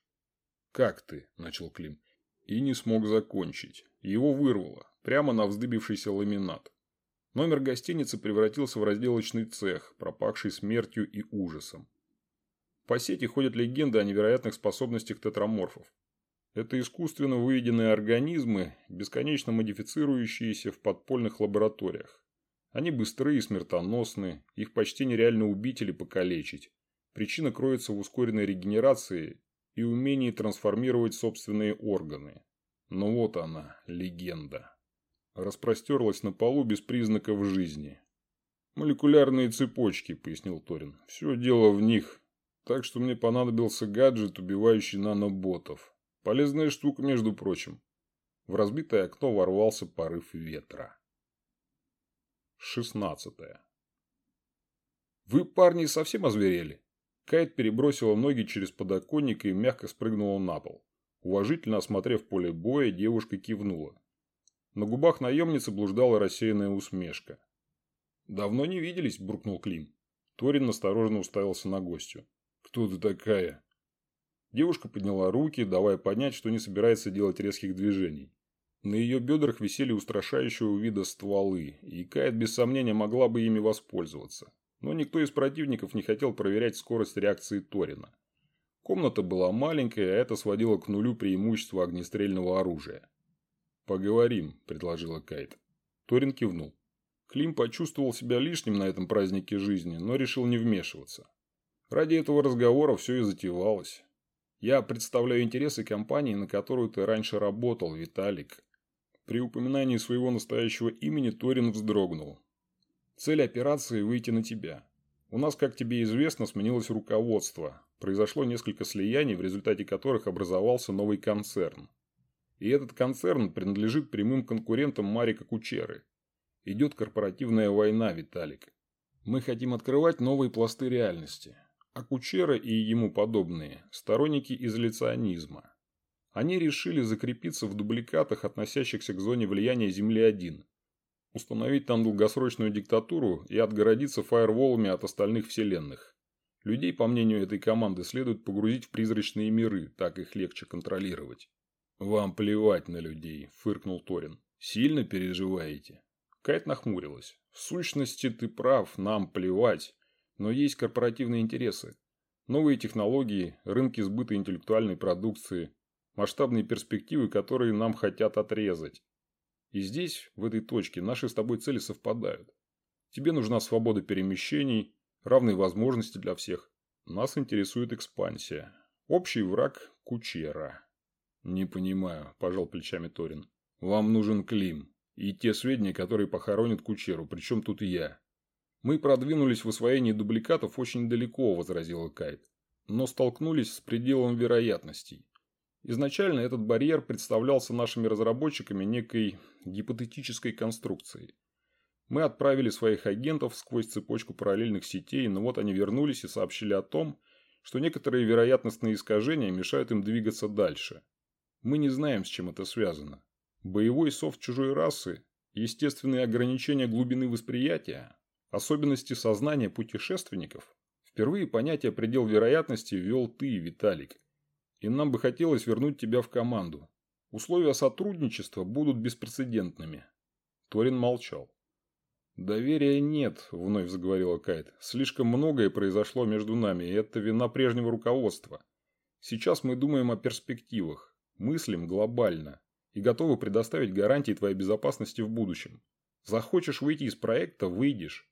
«Как ты?» – начал Клим. И не смог закончить. Его вырвало, прямо на вздыбившийся ламинат. Номер гостиницы превратился в разделочный цех, пропахший смертью и ужасом. По сети ходят легенды о невероятных способностях тетраморфов. Это искусственно выведенные организмы, бесконечно модифицирующиеся в подпольных лабораториях. Они быстрые и смертоносны, их почти нереально убить или покалечить. Причина кроется в ускоренной регенерации и умении трансформировать собственные органы. Но вот она, легенда. Распростерлась на полу без признаков жизни. «Молекулярные цепочки», — пояснил Торин. «Все дело в них. Так что мне понадобился гаджет, убивающий наноботов. Полезная штука, между прочим». В разбитое окно ворвался порыв ветра. Шестнадцатое. «Вы, парни, совсем озверели?» Кайт перебросила ноги через подоконник и мягко спрыгнула на пол. Уважительно осмотрев поле боя, девушка кивнула. На губах наемницы блуждала рассеянная усмешка. «Давно не виделись», – буркнул Клим. Торин осторожно уставился на гостью. «Кто ты такая?» Девушка подняла руки, давая понять, что не собирается делать резких движений. На ее бедрах висели устрашающего вида стволы, и Кайт без сомнения могла бы ими воспользоваться. Но никто из противников не хотел проверять скорость реакции Торина. Комната была маленькая, а это сводило к нулю преимущество огнестрельного оружия. «Поговорим», – предложила Кайт. Торин кивнул. Клим почувствовал себя лишним на этом празднике жизни, но решил не вмешиваться. Ради этого разговора все и затевалось. Я представляю интересы компании, на которую ты раньше работал, Виталик. При упоминании своего настоящего имени Торин вздрогнул. Цель операции – выйти на тебя. У нас, как тебе известно, сменилось руководство. Произошло несколько слияний, в результате которых образовался новый концерн. И этот концерн принадлежит прямым конкурентам Марика Кучеры. Идет корпоративная война, Виталик. Мы хотим открывать новые пласты реальности. А Кучера и ему подобные – сторонники изоляционизма. Они решили закрепиться в дубликатах, относящихся к зоне влияния Земли-1, установить там долгосрочную диктатуру и отгородиться фаерволами от остальных вселенных. Людей, по мнению этой команды, следует погрузить в призрачные миры, так их легче контролировать. «Вам плевать на людей», – фыркнул Торин. «Сильно переживаете?» Кайт нахмурилась. «В сущности, ты прав, нам плевать. Но есть корпоративные интересы. Новые технологии, рынки сбыта интеллектуальной продукции, масштабные перспективы, которые нам хотят отрезать. И здесь, в этой точке, наши с тобой цели совпадают. Тебе нужна свобода перемещений, равные возможности для всех. Нас интересует экспансия. Общий враг – Кучера. «Не понимаю», – пожал плечами Торин. «Вам нужен Клим. И те сведения, которые похоронят Кучеру. Причем тут я». «Мы продвинулись в освоении дубликатов очень далеко», – возразила Кайт. «Но столкнулись с пределом вероятностей. Изначально этот барьер представлялся нашими разработчиками некой гипотетической конструкцией. Мы отправили своих агентов сквозь цепочку параллельных сетей, но вот они вернулись и сообщили о том, что некоторые вероятностные искажения мешают им двигаться дальше. Мы не знаем, с чем это связано. Боевой софт чужой расы, естественные ограничения глубины восприятия, особенности сознания путешественников. Впервые понятие «предел вероятности» ввел ты, Виталик – и нам бы хотелось вернуть тебя в команду. Условия сотрудничества будут беспрецедентными». Торин молчал. «Доверия нет», – вновь заговорила Кайт. «Слишком многое произошло между нами, и это вина прежнего руководства. Сейчас мы думаем о перспективах, мыслим глобально и готовы предоставить гарантии твоей безопасности в будущем. Захочешь выйти из проекта – выйдешь».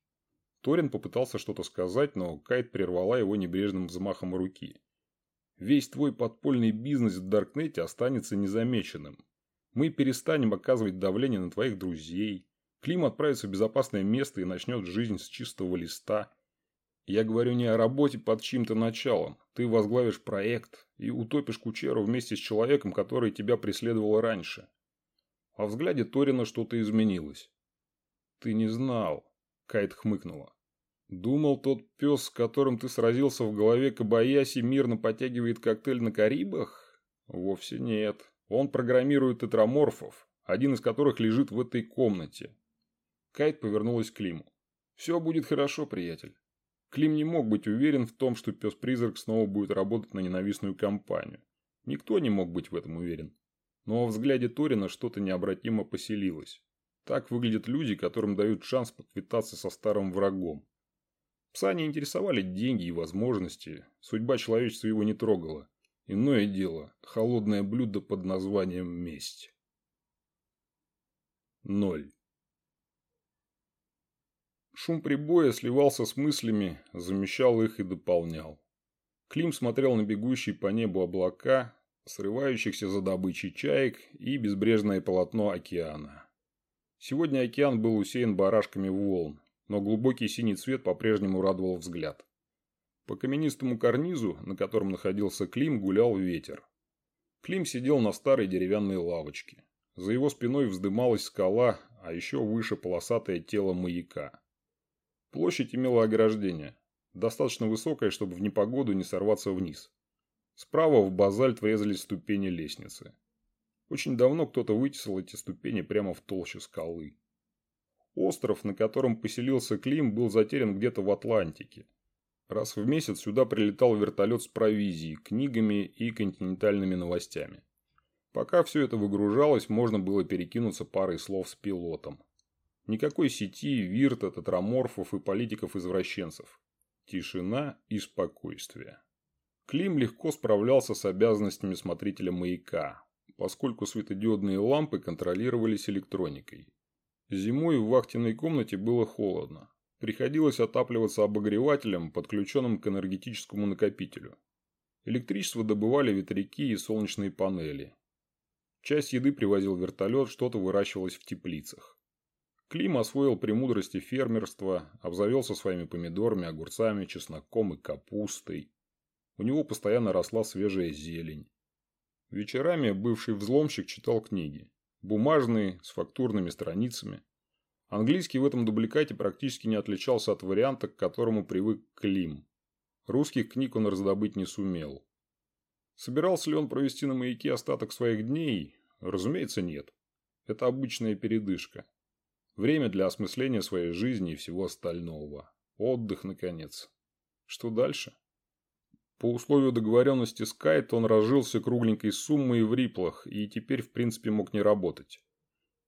Торин попытался что-то сказать, но Кайт прервала его небрежным взмахом руки. Весь твой подпольный бизнес в Даркнете останется незамеченным. Мы перестанем оказывать давление на твоих друзей. Клим отправится в безопасное место и начнет жизнь с чистого листа. Я говорю не о работе под чьим-то началом. Ты возглавишь проект и утопишь Кучеру вместе с человеком, который тебя преследовал раньше. Во взгляде Торина что-то изменилось. Ты не знал. Кайт хмыкнула. Думал, тот пес, с которым ты сразился в голове Кабаяси, мирно потягивает коктейль на Карибах? Вовсе нет. Он программирует тетраморфов, один из которых лежит в этой комнате. Кайт повернулась к Климу. «Все будет хорошо, приятель». Клим не мог быть уверен в том, что пес-призрак снова будет работать на ненавистную компанию. Никто не мог быть в этом уверен. Но во взгляде Торина что-то необратимо поселилось. Так выглядят люди, которым дают шанс поквитаться со старым врагом. Пса не интересовали деньги и возможности, судьба человечества его не трогала. Иное дело – холодное блюдо под названием «месть». Ноль. Шум прибоя сливался с мыслями, замещал их и дополнял. Клим смотрел на бегущие по небу облака, срывающихся за добычей чаек и безбрежное полотно океана. Сегодня океан был усеян барашками волн, но глубокий синий цвет по-прежнему радовал взгляд. По каменистому карнизу, на котором находился Клим, гулял ветер. Клим сидел на старой деревянной лавочке. За его спиной вздымалась скала, а еще выше полосатое тело маяка. Площадь имела ограждение, достаточно высокое, чтобы в непогоду не сорваться вниз. Справа в базальт врезались ступени лестницы. Очень давно кто-то вытесал эти ступени прямо в толще скалы. Остров, на котором поселился Клим, был затерян где-то в Атлантике. Раз в месяц сюда прилетал вертолет с провизией, книгами и континентальными новостями. Пока все это выгружалось, можно было перекинуться парой слов с пилотом. Никакой сети, вирта, тетраморфов и политиков-извращенцев. Тишина и спокойствие. Клим легко справлялся с обязанностями смотрителя маяка, поскольку светодиодные лампы контролировались электроникой. Зимой в вахтенной комнате было холодно. Приходилось отапливаться обогревателем, подключенным к энергетическому накопителю. Электричество добывали ветряки и солнечные панели. Часть еды привозил вертолет, что-то выращивалось в теплицах. Клим освоил премудрости фермерства, обзавелся своими помидорами, огурцами, чесноком и капустой. У него постоянно росла свежая зелень. Вечерами бывший взломщик читал книги. Бумажные, с фактурными страницами. Английский в этом дубликате практически не отличался от варианта, к которому привык Клим. Русских книг он раздобыть не сумел. Собирался ли он провести на маяке остаток своих дней? Разумеется, нет. Это обычная передышка. Время для осмысления своей жизни и всего остального. Отдых, наконец. Что дальше? По условию договоренности с Кайт он разжился кругленькой суммой в риплах и теперь в принципе мог не работать.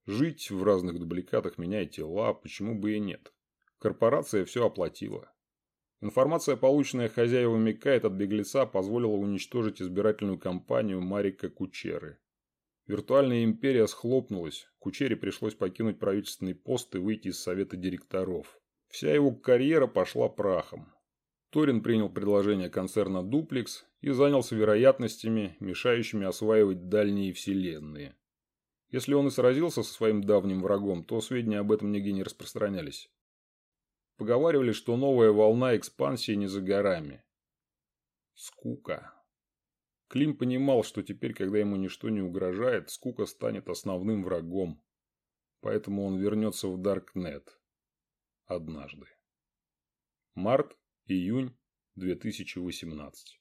Жить в разных дубликатах, меняя тела, почему бы и нет. Корпорация все оплатила. Информация, полученная хозяевами Кайт от беглеца, позволила уничтожить избирательную кампанию Марика Кучеры. Виртуальная империя схлопнулась, Кучере пришлось покинуть правительственный пост и выйти из совета директоров. Вся его карьера пошла прахом. Торин принял предложение концерна Duplex и занялся вероятностями, мешающими осваивать дальние вселенные. Если он и сразился со своим давним врагом, то сведения об этом нигде не распространялись. Поговаривали, что новая волна экспансии не за горами. Скука. Клим понимал, что теперь, когда ему ничто не угрожает, скука станет основным врагом. Поэтому он вернется в Даркнет. Однажды. Март, июнь 2018.